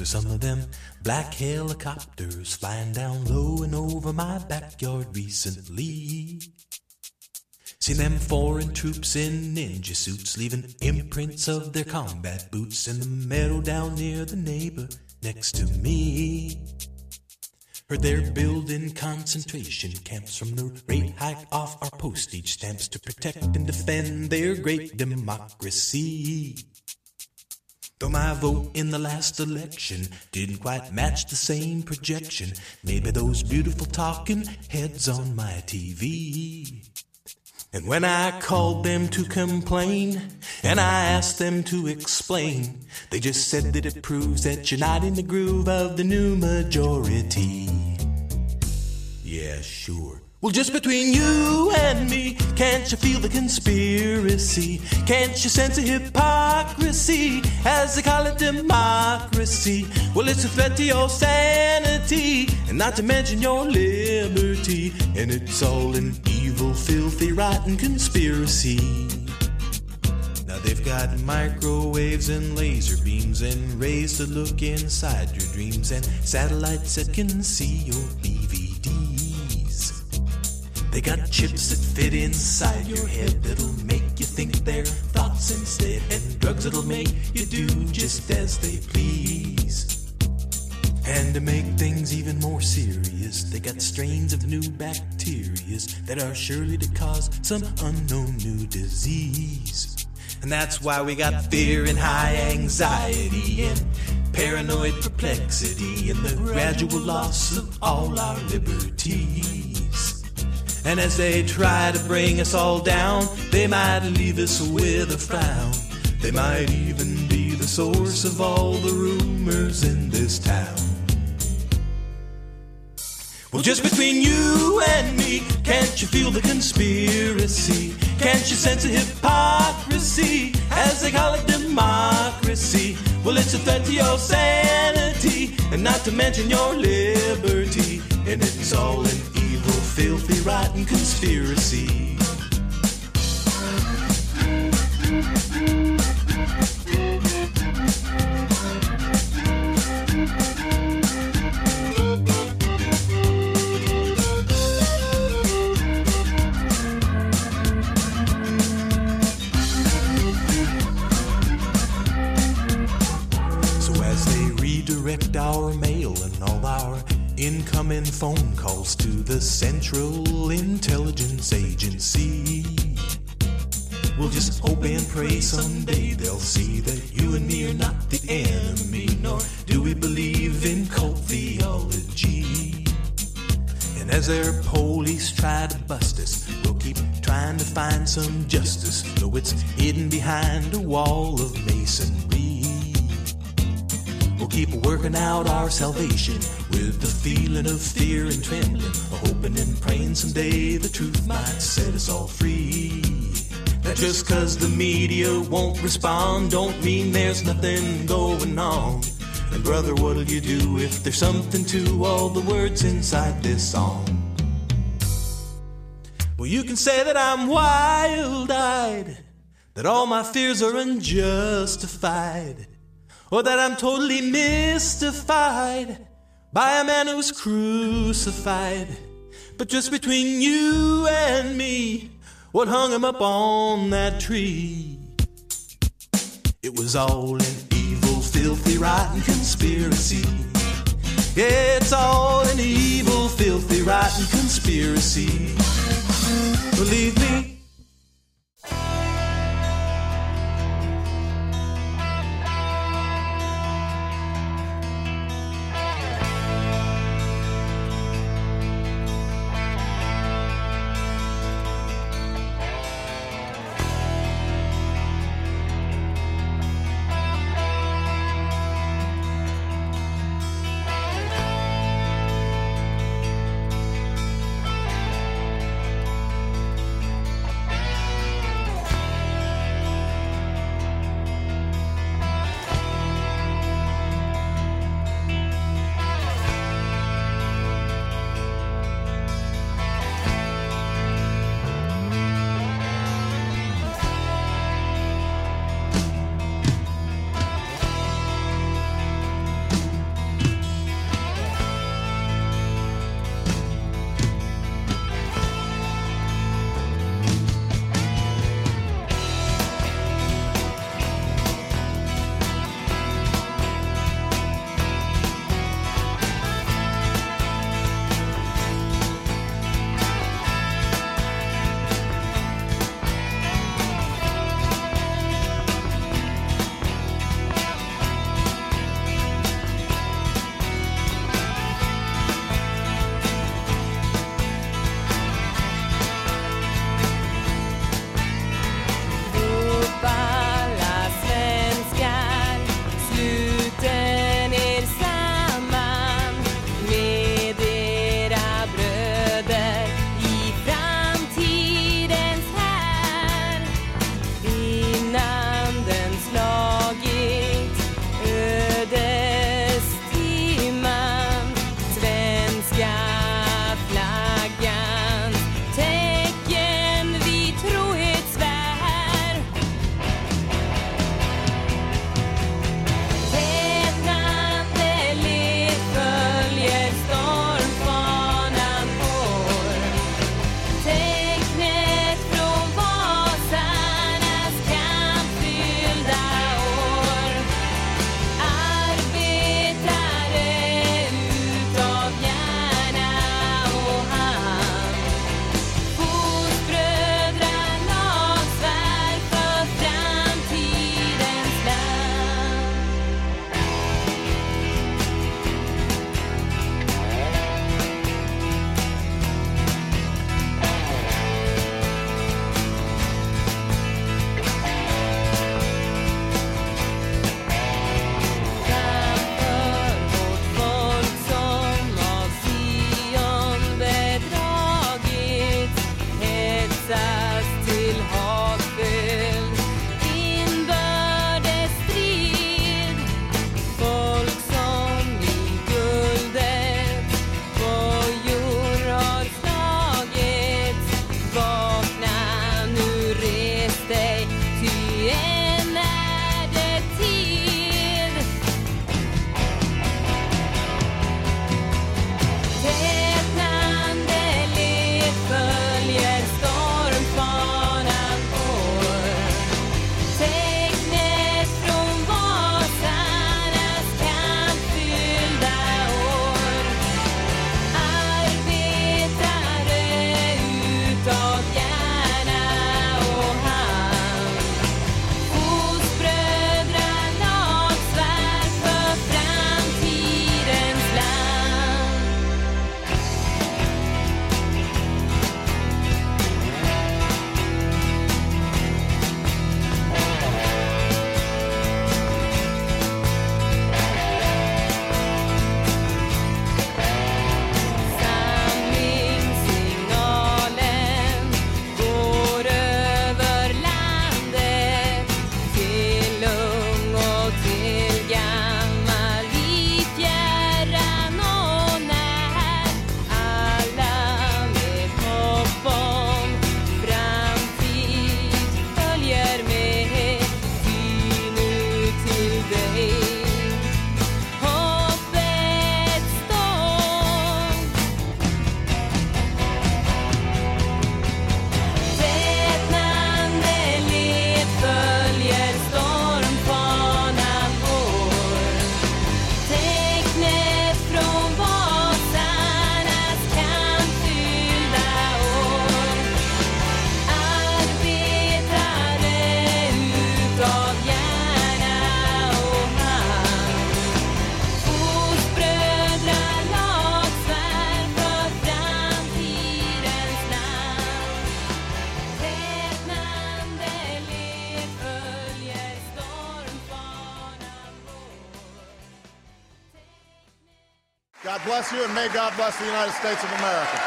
saucers some of them black helicopters flying down low and over my backyard recently? Seen them foreign troops in ninja suits leaving imprints of their combat boots in the meadow down near the neighbor next to me. Heard they're building concentration camps from the rate hike off our postage stamps to protect and defend their great democracy. Though my vote in the last election didn't quite match the same projection, maybe those beautiful talking heads on my TV. And when I called them to complain, and I asked them to explain, they just said that it proves that you're not in the groove of the new majority. Yeah, sure. Well, just between you and me, can't you feel the conspiracy? Can't you sense the hypocrisy as they call it democracy? Well, it's a threat to your sanity, and not to mention your liberty. And it's all an evil, filthy, rotten conspiracy. Now they've got microwaves and laser beams and rays to look inside your dreams and satellites that can see your DVDs. They got chips that fit inside your head that'll make you think their thoughts instead, and drugs that'll make you do just as they please. And to make things even more serious, they got strains of new bacterias that are surely to cause some unknown new disease. And that's why we got fear and high anxiety and paranoid perplexity and the gradual loss of all our liberties. And as they try to bring us all down, they might leave us with a frown. They might even be the source of all the rumors in this town. Well, just between you and me, can't you feel the conspiracy? Can't you sense the hypocrisy as they call it democracy? Well, it's a threat to your sanity, and not to mention your liberty. And it's all evil, filthy, rotten conspiracy. So as they redirect our incoming phone calls to the Central Intelligence Agency. We'll just hope and pray someday they'll see that you and me are not the enemy, nor do we believe in cult theology. And as their police try to bust us, we'll keep trying to find some justice, though it's hidden behind a wall of masonry. Keep working out our salvation with the feeling of fear and trembling, hoping and praying someday the truth might set us all free. That just cause the media won't respond don't mean there's nothing going on. And brother, what'll you do if there's something to all the words inside this song? Well, you can say that I'm wild eyed, that all my fears are unjustified, or that I'm totally mystified by a man who's crucified. But just between you and me, what hung him up on that tree? It was all an evil, filthy, rotten conspiracy. Yeah, it's all an evil, filthy, rotten conspiracy. Believe me. You, and may God bless the United States of America.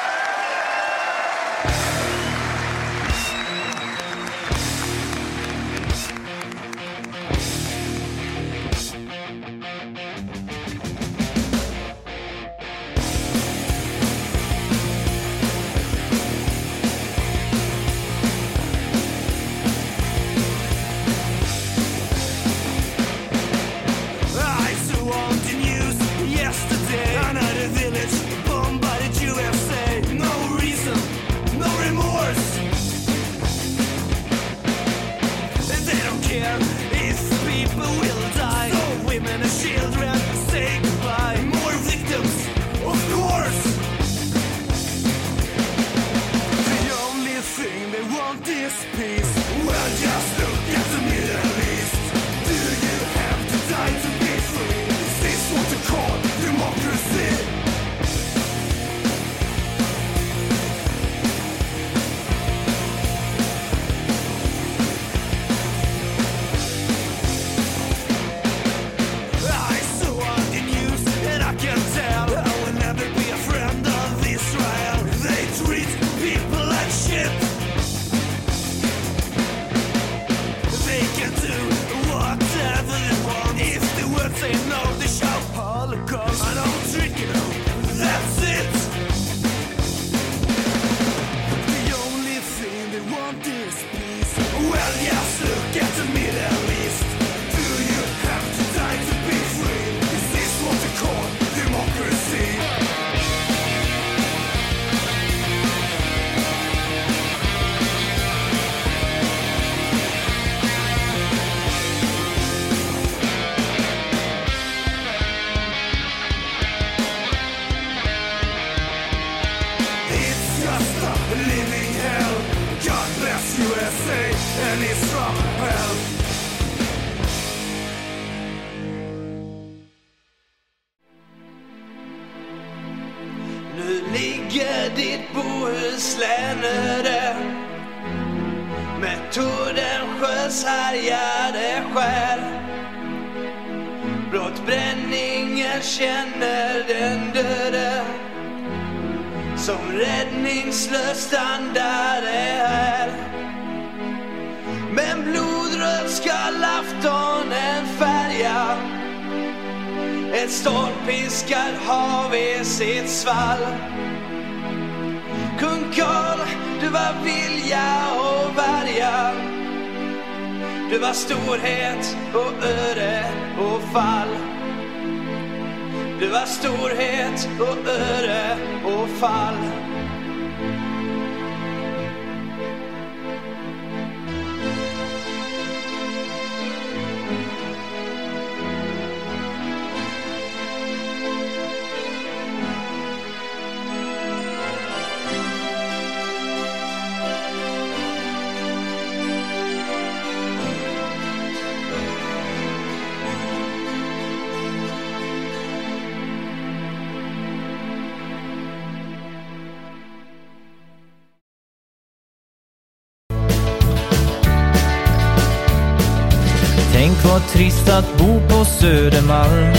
Trist att bo på Södermalm.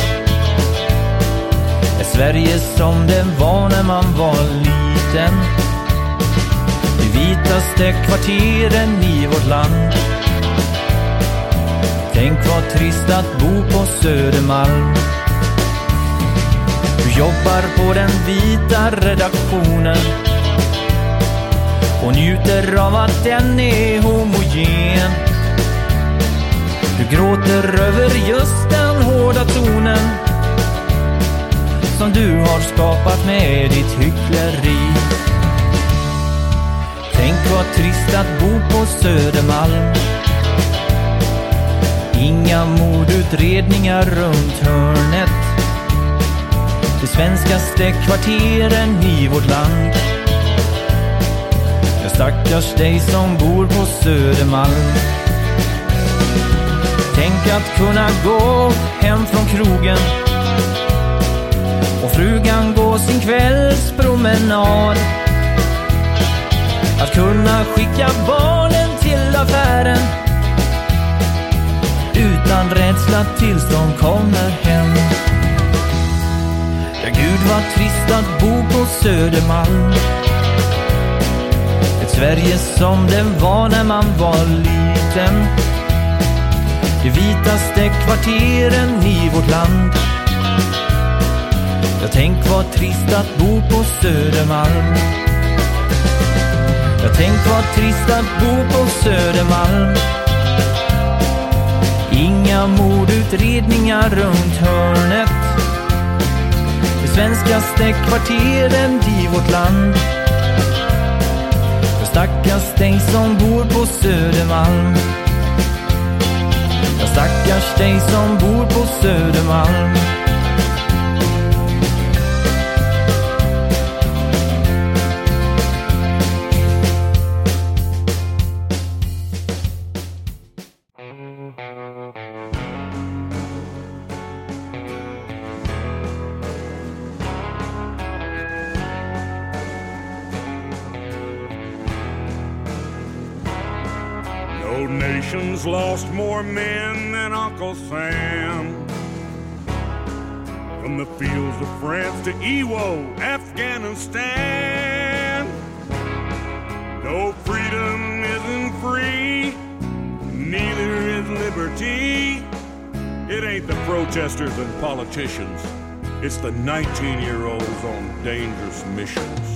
Är Sverige som det var när man var liten. De vitaste kvarteren i vårt land. Tänk vad trist att bo på Södermalm. Du jobbar på den vita redaktionen och njuter av att den är homogen. Gråter över just den hårda tonen som du har skapat med ditt hyckleri. Tänk vad trist att bo på Södermalm. Inga mordutredningar runt hörnet. De svenskaste kvarteren i vårt land. Jag stackars dig som bor på Södermalm. Tänk att kunna gå hem från krogen och frugan gå sin kvällspromenad. Att kunna skicka barnen till affären utan rädsla tills de kommer hem. Ja, Gud vad trist att bo på Södermalm Ett Sverige som det var när man var liten de vitaste kvarteren i vårt land. Jag tänk vad trist att bo på Södermalm. Jag tänk vad trist att bo på Södermalm. Inga mordutredningar runt hörnet. De svenskaste kvarteren i vårt land. Jag stackars dig som bor på Södermalm stackars dig som bor på Södermalm. Uncle Sam. From the fields of France to Iwo, Afghanistan. No freedom isn't free, neither is liberty. It ain't the protesters and politicians, it's the 19 year olds on dangerous missions.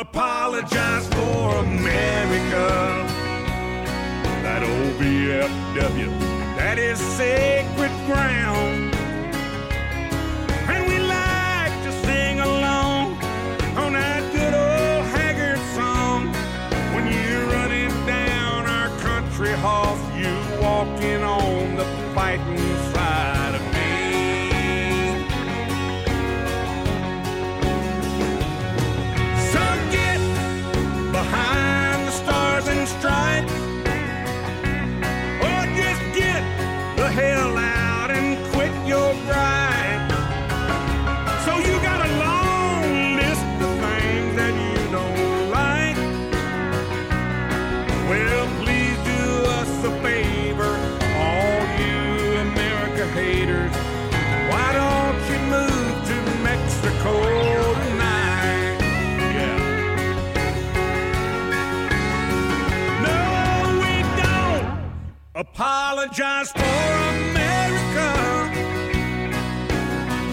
Apologize for America. That old VFW, that is sacred ground. Apologize for America.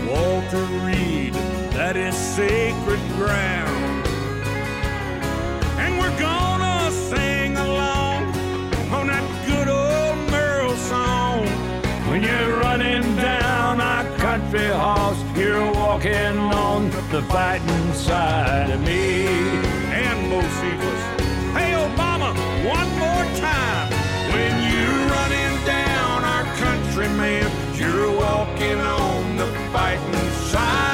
Walter Reed, that is sacred ground. And we're gonna sing along on that good old Merle song. When you're running down our country house, you're walking on the fighting side of me. And most seatless. You're walking on the fighting side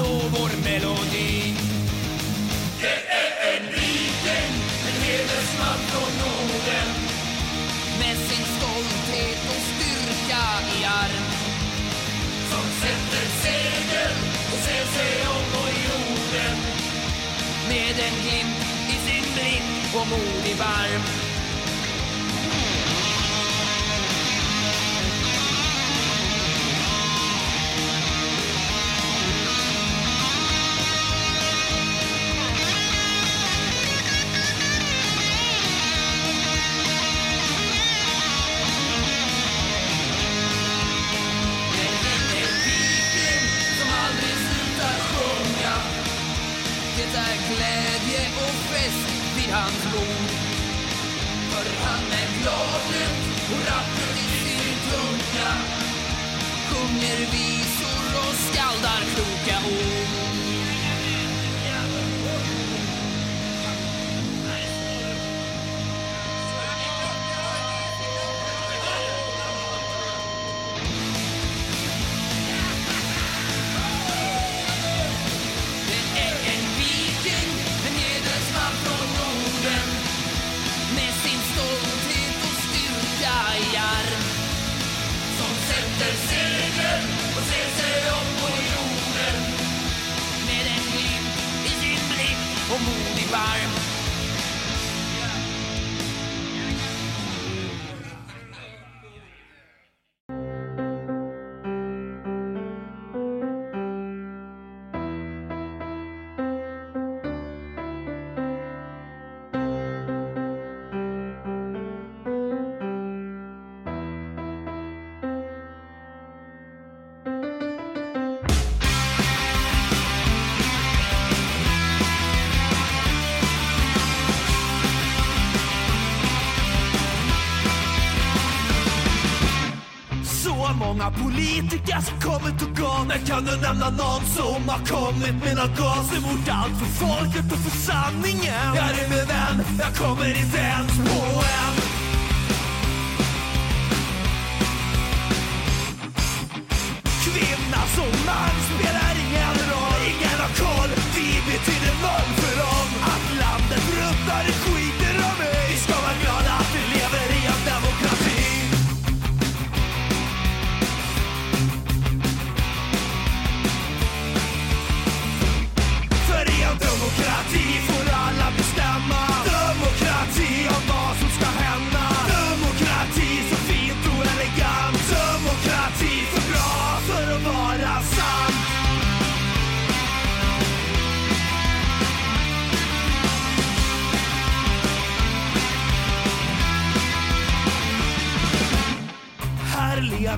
lovor melodin Det är en viking, en hedersman från Norden Med sin stolthet och styrka i arm Som sätter segel och ser sig om på jorden Med en glimt i sin blick och mod i varm. hans blod. För han är glad och ratten i sin tunga sjunger visor och skaldar kloka ord. Politiker som kommit och gått När kan du nämna någon som har kommit med något gas? Emot allt för folket och för sanningen. Jag är min vän, jag kommer inte ens på en.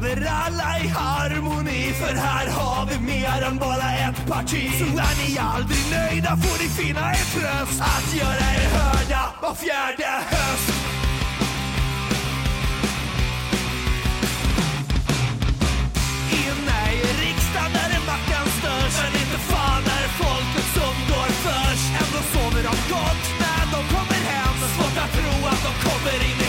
Lever alla i harmoni. För här har vi mer än bara ett parti. Så är ni aldrig nöjda får ni finna er tröst. Att göra er hörda var fjärde höst. Inne i riksdagen är mackan störst. Men inte fan är det folket som går först. Ändå sover de gott när de kommer hem. Svårt att tro att de kommer in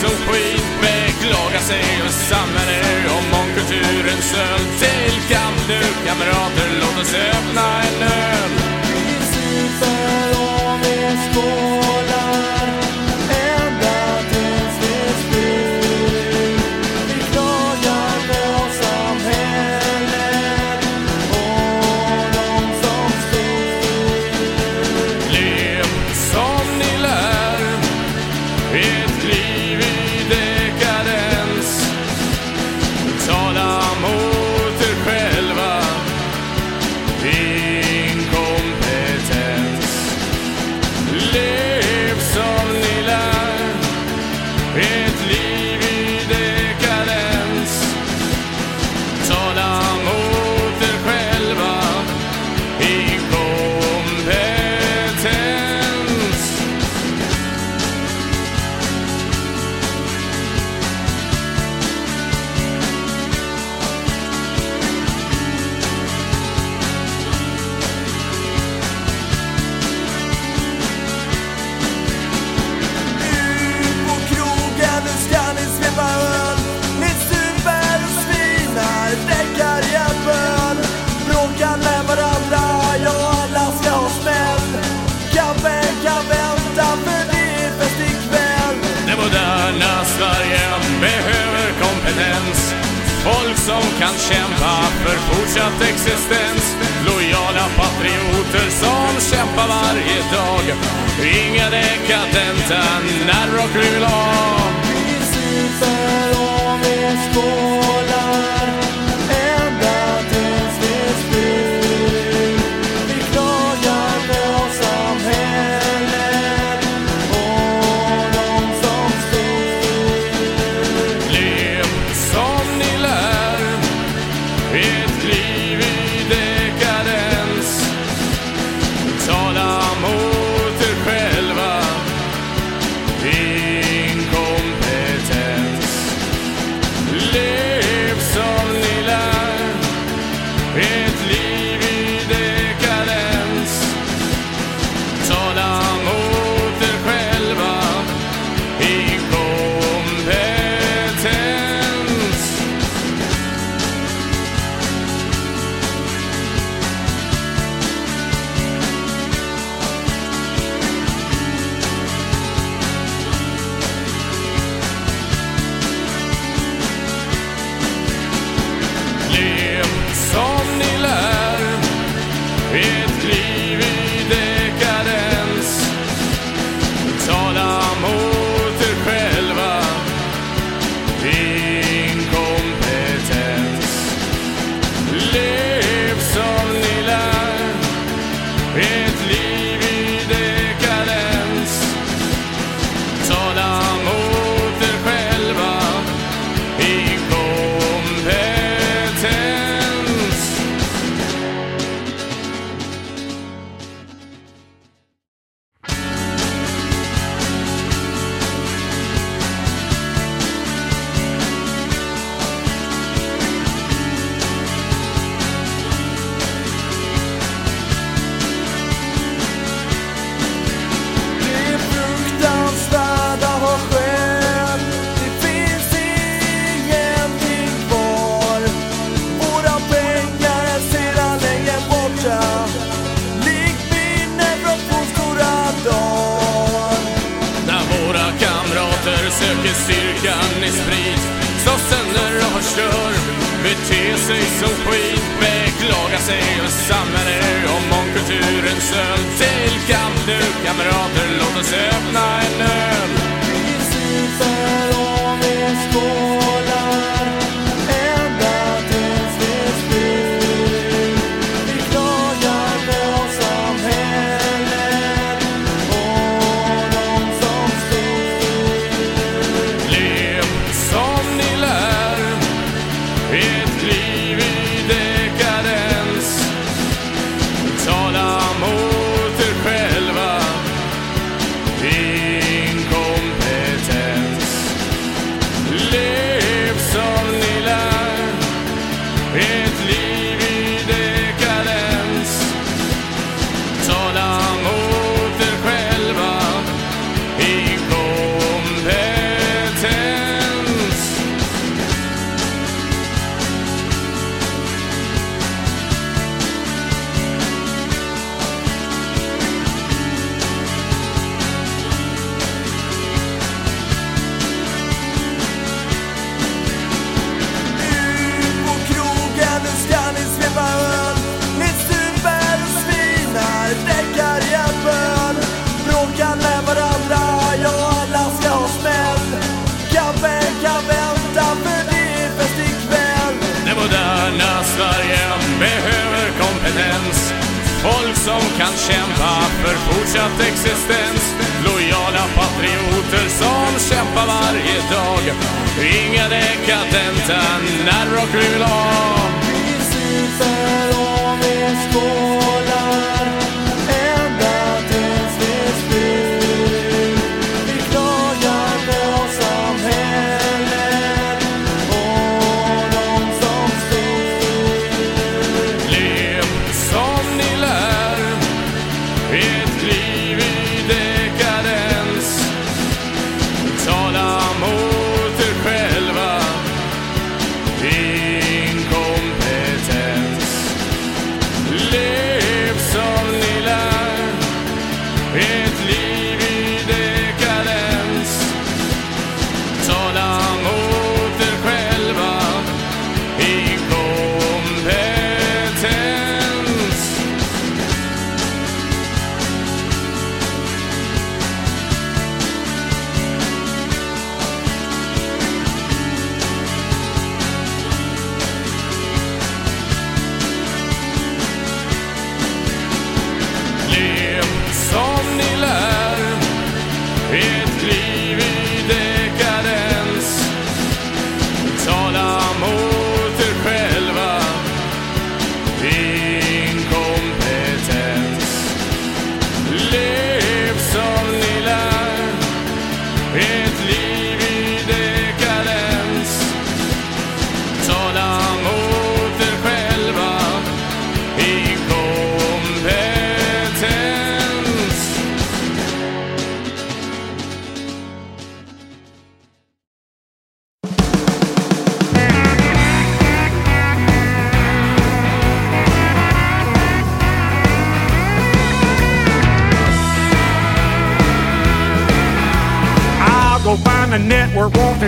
sopskit Beklagar sig och samhälle om mångkulturens stöld Till kamp nu kamrater, låt oss öppna en öl. Vi super och vi skålar.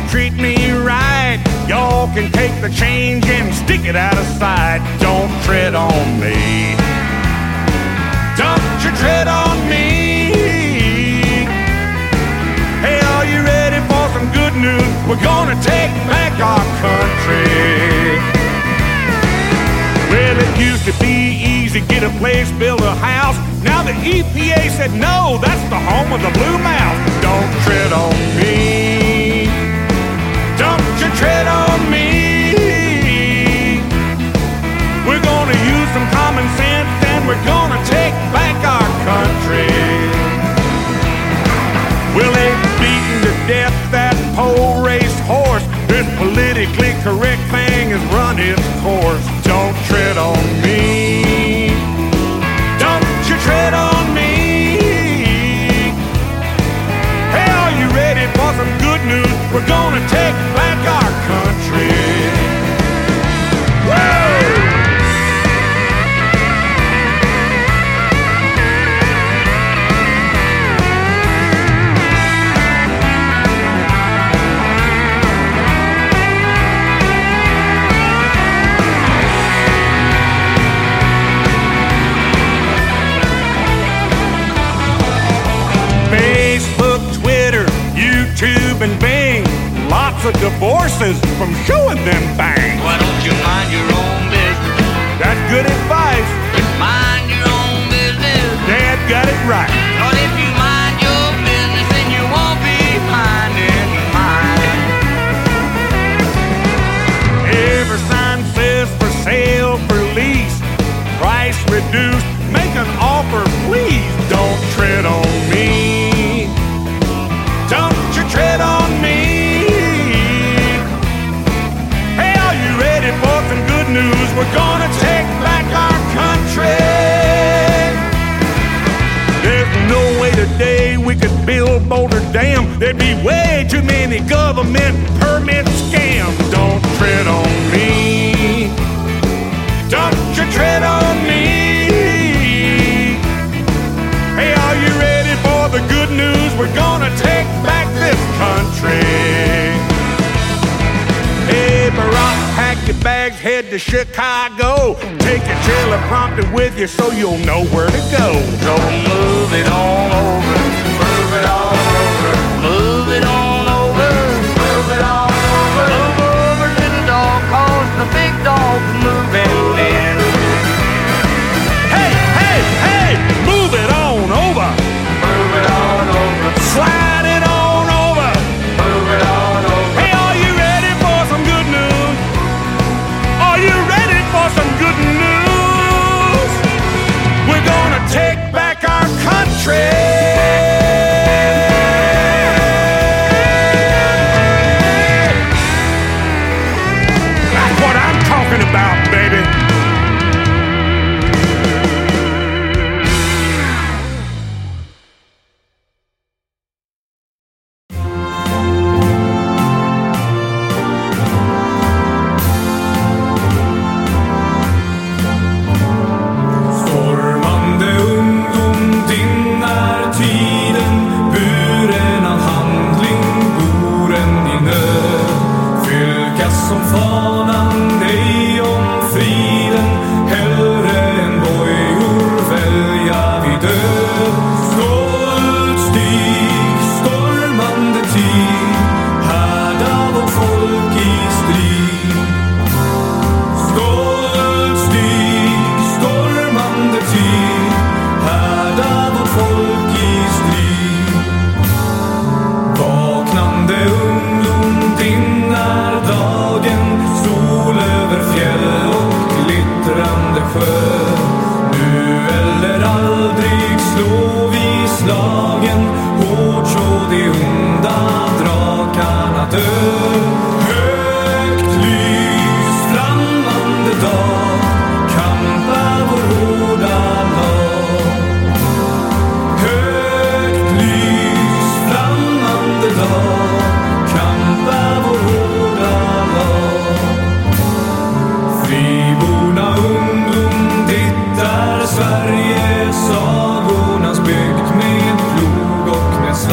Treat me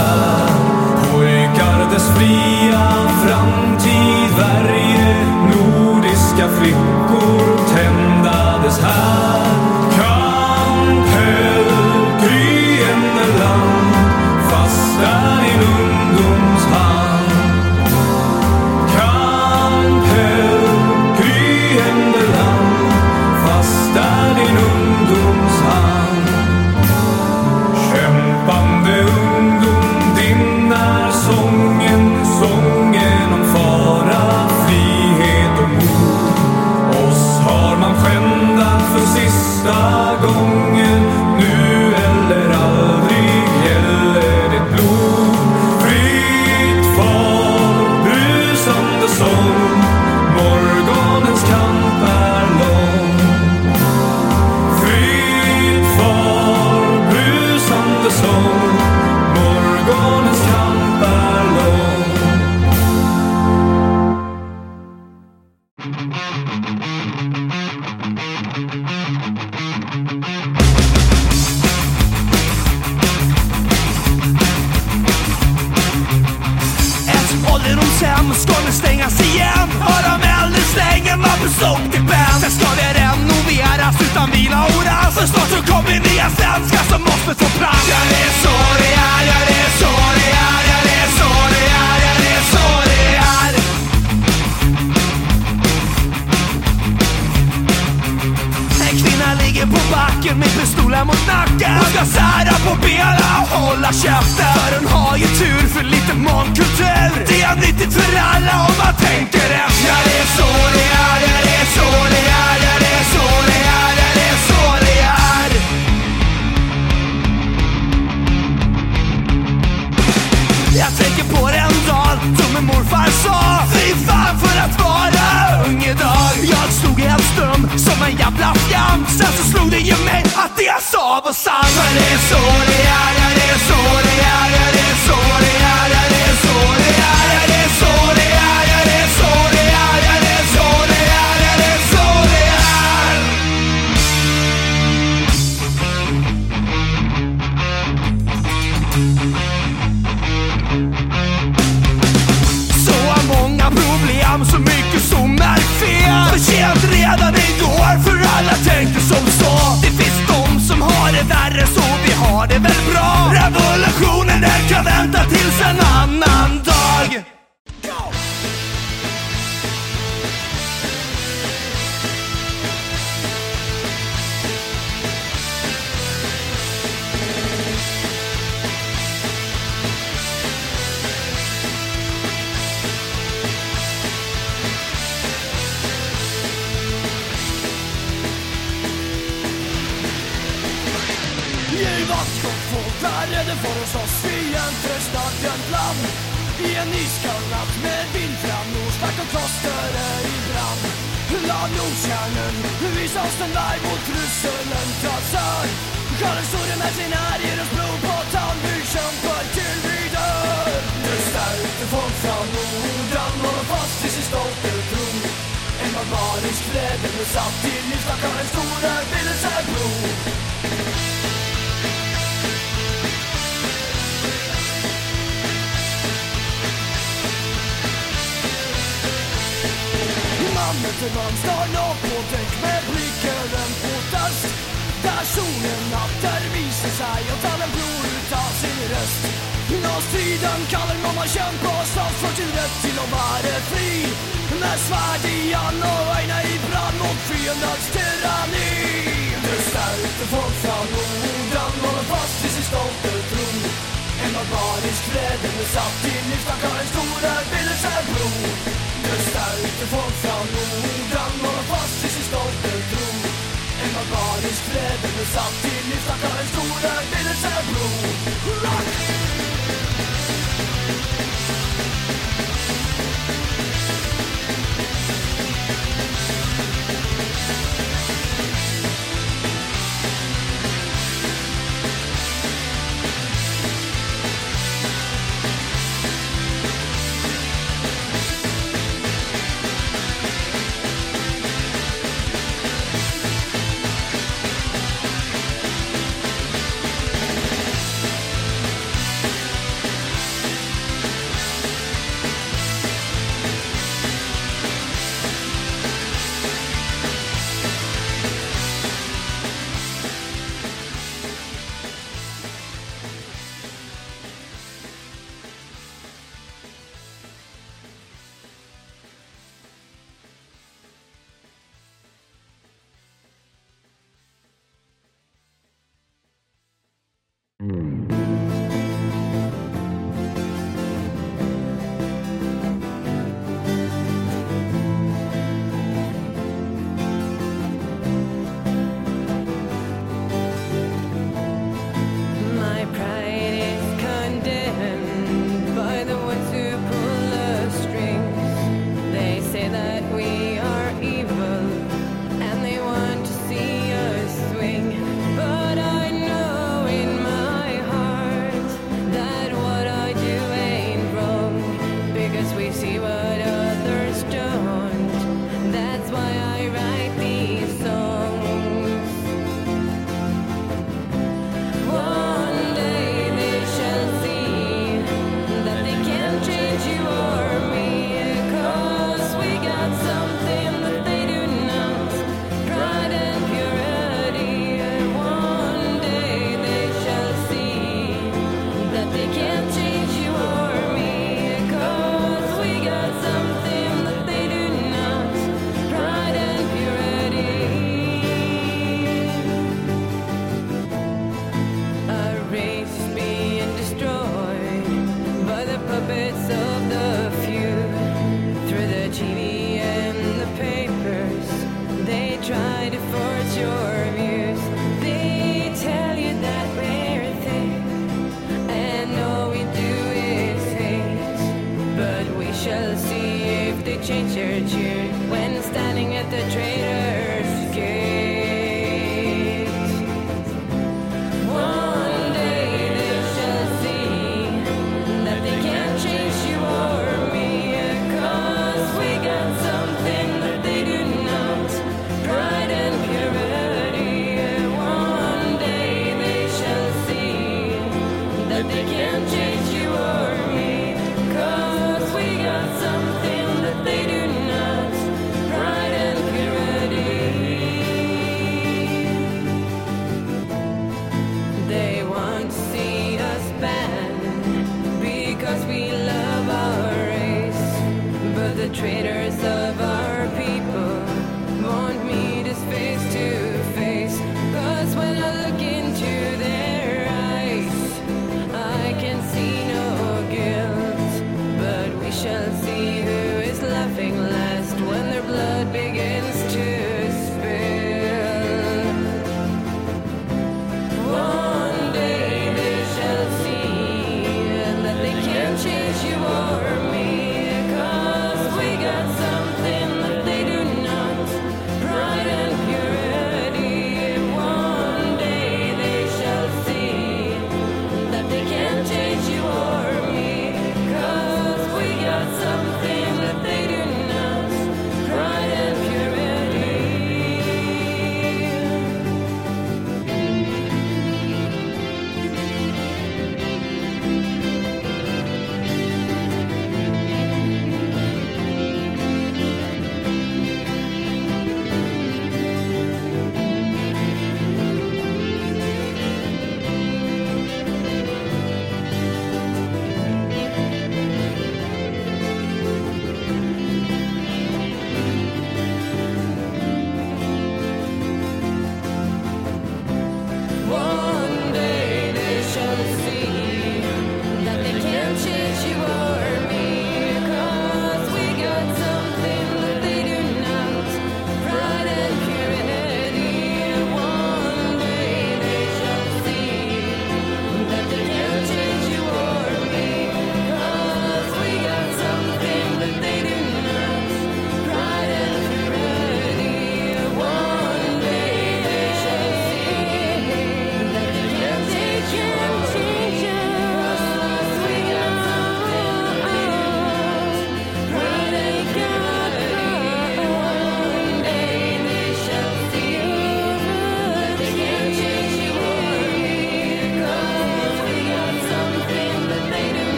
fria, pojkar dess fria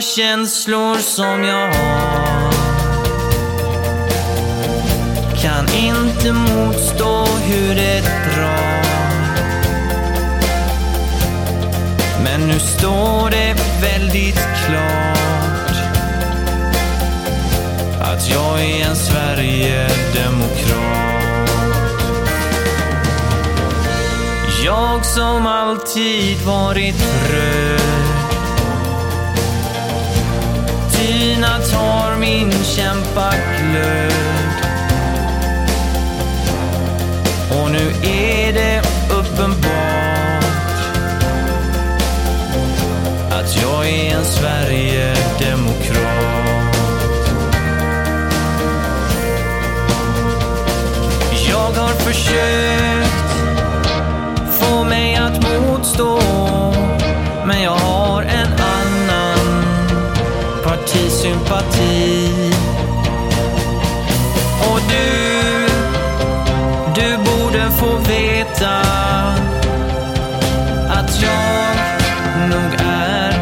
känslor som jag har. Kan inte motstå hur det drar. Men nu står det väldigt klart att jag är en Sverigedemokrat. Jag som alltid varit röd tar min kämpaglöd. Och nu är det uppenbart att jag är en Sverigedemokrat. Jag har försökt få mig att motstå, men jag har i sympati. Och du, du borde få veta att jag nog är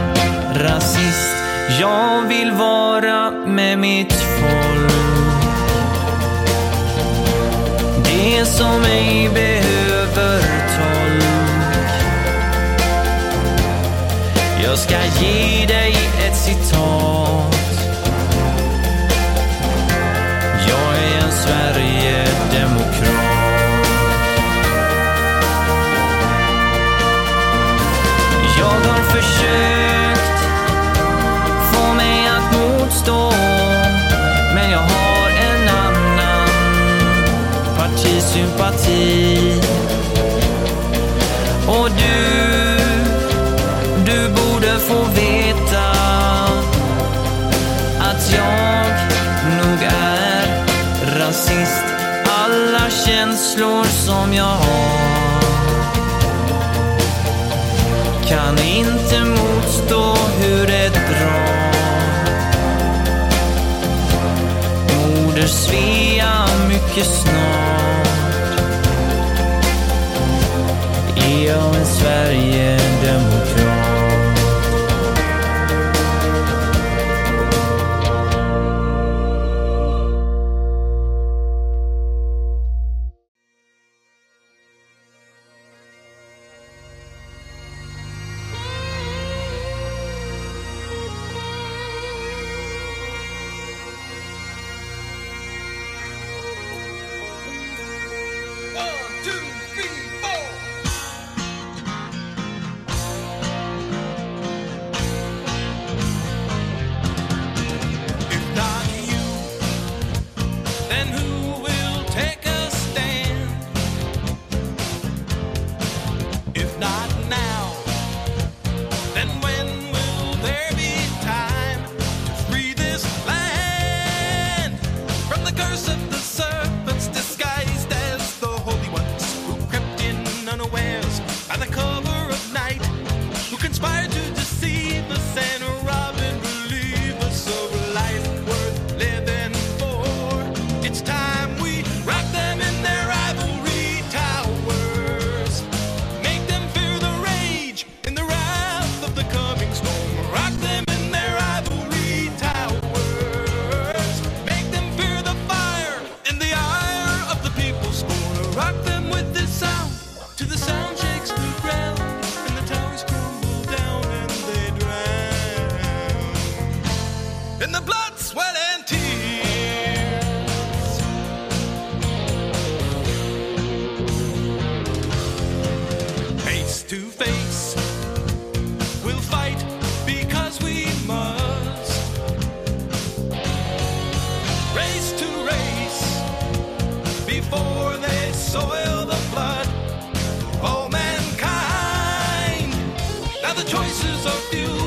rasist. Jag vill vara med mitt folk. Det som ej behöver tolk. Jag ska ge dig jag har. Kan inte motstå hur det drar. Moder Svea mycket snart. Är jag Sverige in the blood, sweat, and tears. Face to face, we'll fight because we must. Race to race, before they soil the blood of mankind. Now the choices are few.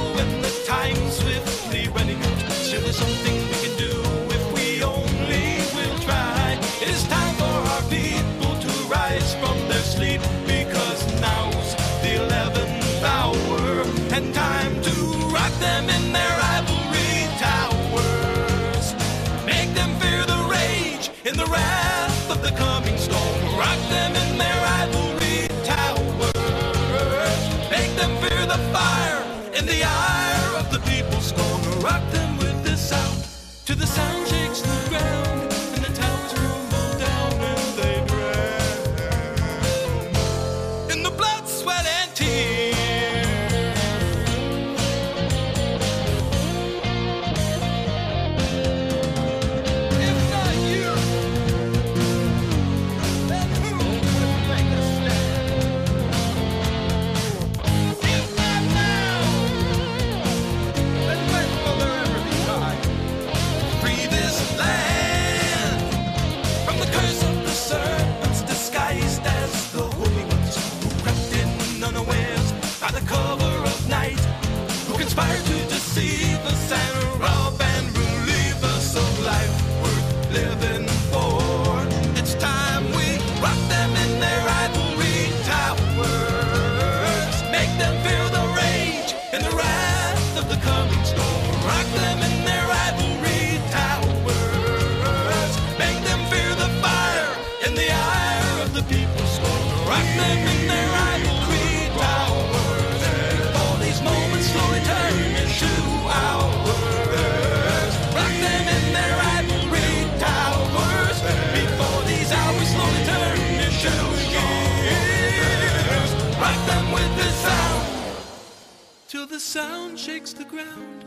sound shakes the ground,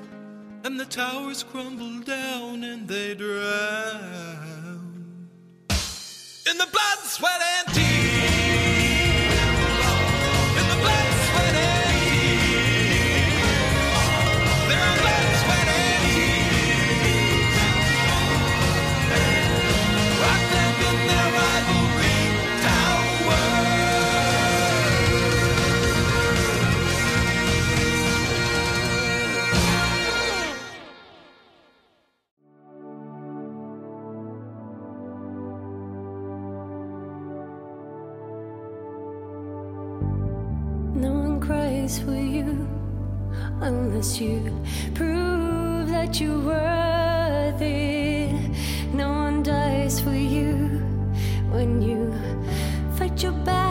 and the towers crumble down and they drown. In the blood, sweat, and tears. Unless you prove that you're worth it. No one dies for you when you fight your battles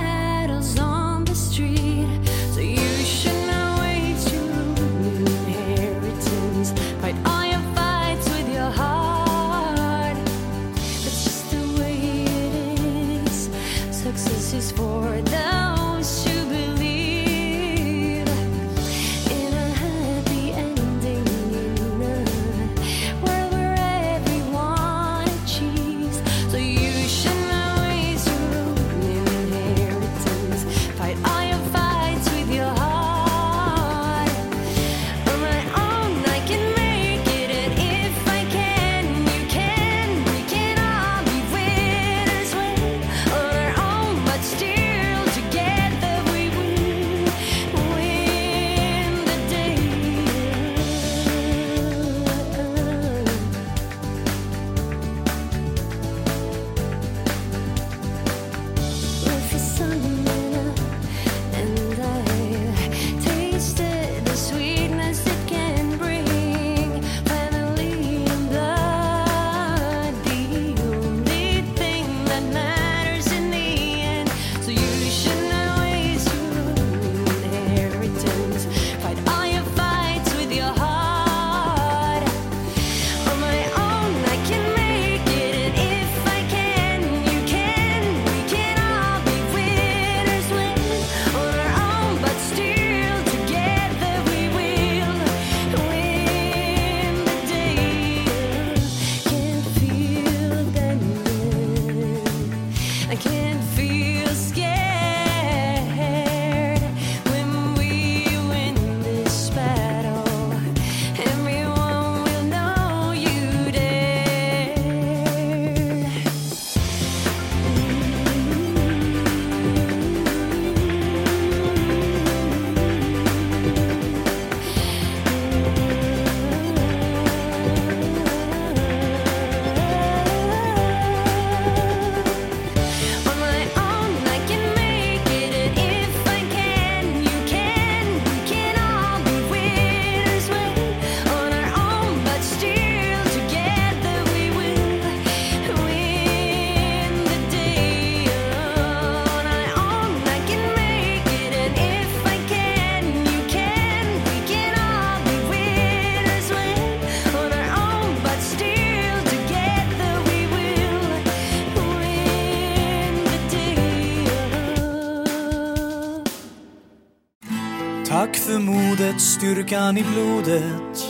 för styrkan i blodet.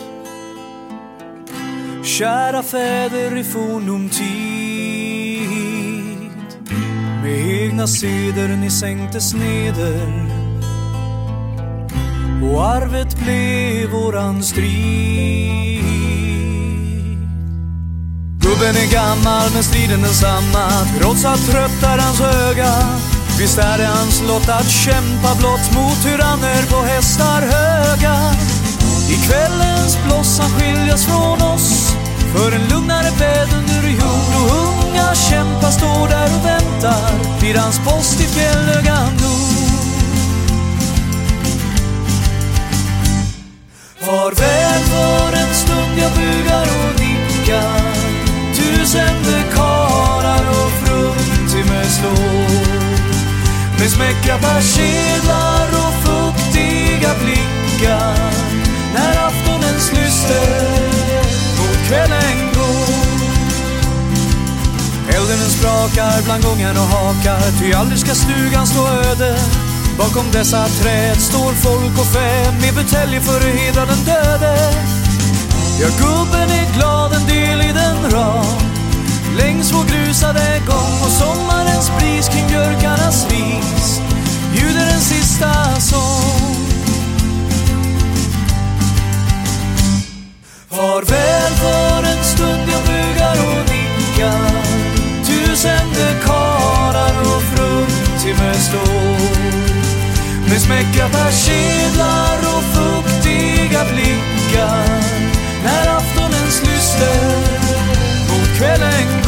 Kära fäder i forndomstid Med egna seder ni sänktes neder. Och arvet blev våran strid. Gubben är gammal men striden densamma Trots allt trött är hans öga. Visst är det hans lott att kämpa blott mot tyranner på hästar höga? I kvällens bloss han skiljas från oss För en lugnare bädd under jord och unga kämpar står där och väntar Vid hans post i fjällögan nord. Farväl för en stund jag bugar och nickar Tusende karlar och fruntimmer slår med smäckra persedlar och fuktiga blickar. När aftonens lyster mot kvällen går. Elden den sprakar bland gången och hakar. Ty aldrig ska stugan stå öde. Bakom dessa träd står folk och fä Med buteljer för att hedra den döde. Ja, gubben är glad en del i den rad Längs vår grusade gång och sommarens bris kring björkarnas ris Ljuder en sista sång. Farväl för en stund jag bugar och nickar. Tusende karar och fruntimmer står Med smäckra persedlar och fuktiga blickar. När aftonens lyster mot kvällen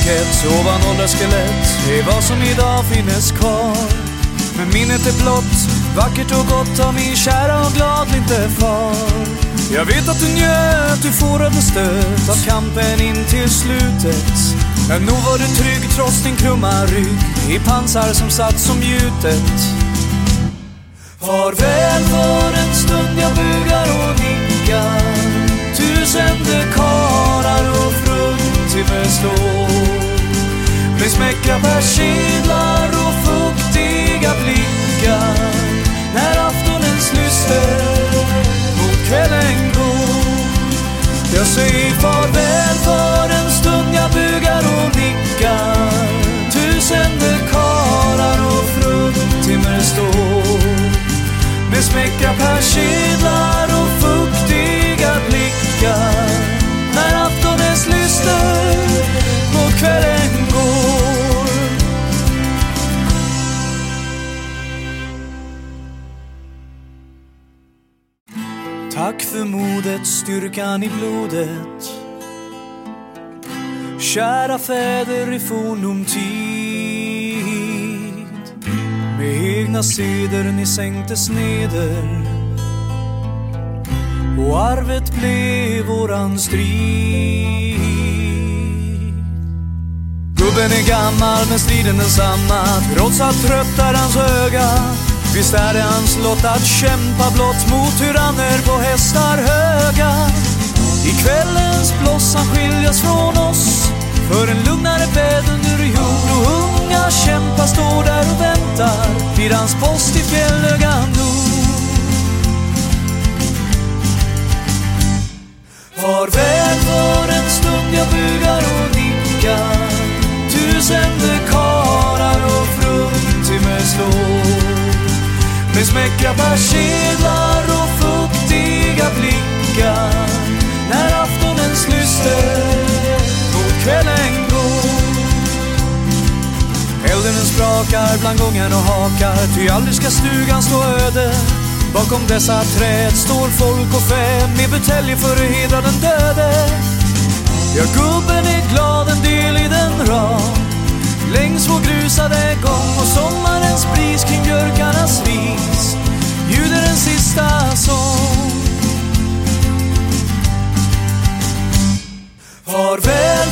mässingsplakett ovan åldersskelett är vad som idag finnes kvar. Men minnet är blott, vackert och gott av min kära och gladlinte far. Jag vet att du njöt, du forade stöt av kampen in till slutet. Men nog var du trygg trots din krumma rygg i pansar som satt som gjutet. Farväl för en stund jag bugar och nickar Tusende karar alltid bestå. Med smäckra persedlar och fuktiga blickar. När aftonens lyster mot kvällen går. Jag säger farväl för en stund jag bugar och nickar. Tusende karar och frukttimmer står. Med smäckra persedlar och fuktiga blickar aftonens kvällen går. Tack för modet, styrkan i blodet. Kära fäder i fornum tid. Med egna seder ni sänktes neder. Och arvet blev våran strid. Gubben är gammal men striden densamma. Trots allt trött är hans öga. Visst är det hans lott att kämpa blott mot tyranner på hästar höga. I kvällens bloss han skiljas från oss. För en lugnare bädd under jord och unga kämpar står där och väntar vid hans post i fjällögan Farväl för en stund jag bugar och nickar. Tusende karar och fruntimmer slår Med smäckra persedlar och fuktiga blickar. När aftonens lyster mot kvällen går. Elden den sprakar bland gången och hakar. Ty aldrig ska stugan stå öde. Bakom dessa träd står folk och fä med buteljer för att hedra den döde. Ja, gubben är glad en del i den ram längs vår grusade gång och sommarens bris kring björkarnas vis ljuder en sista sång. Farväl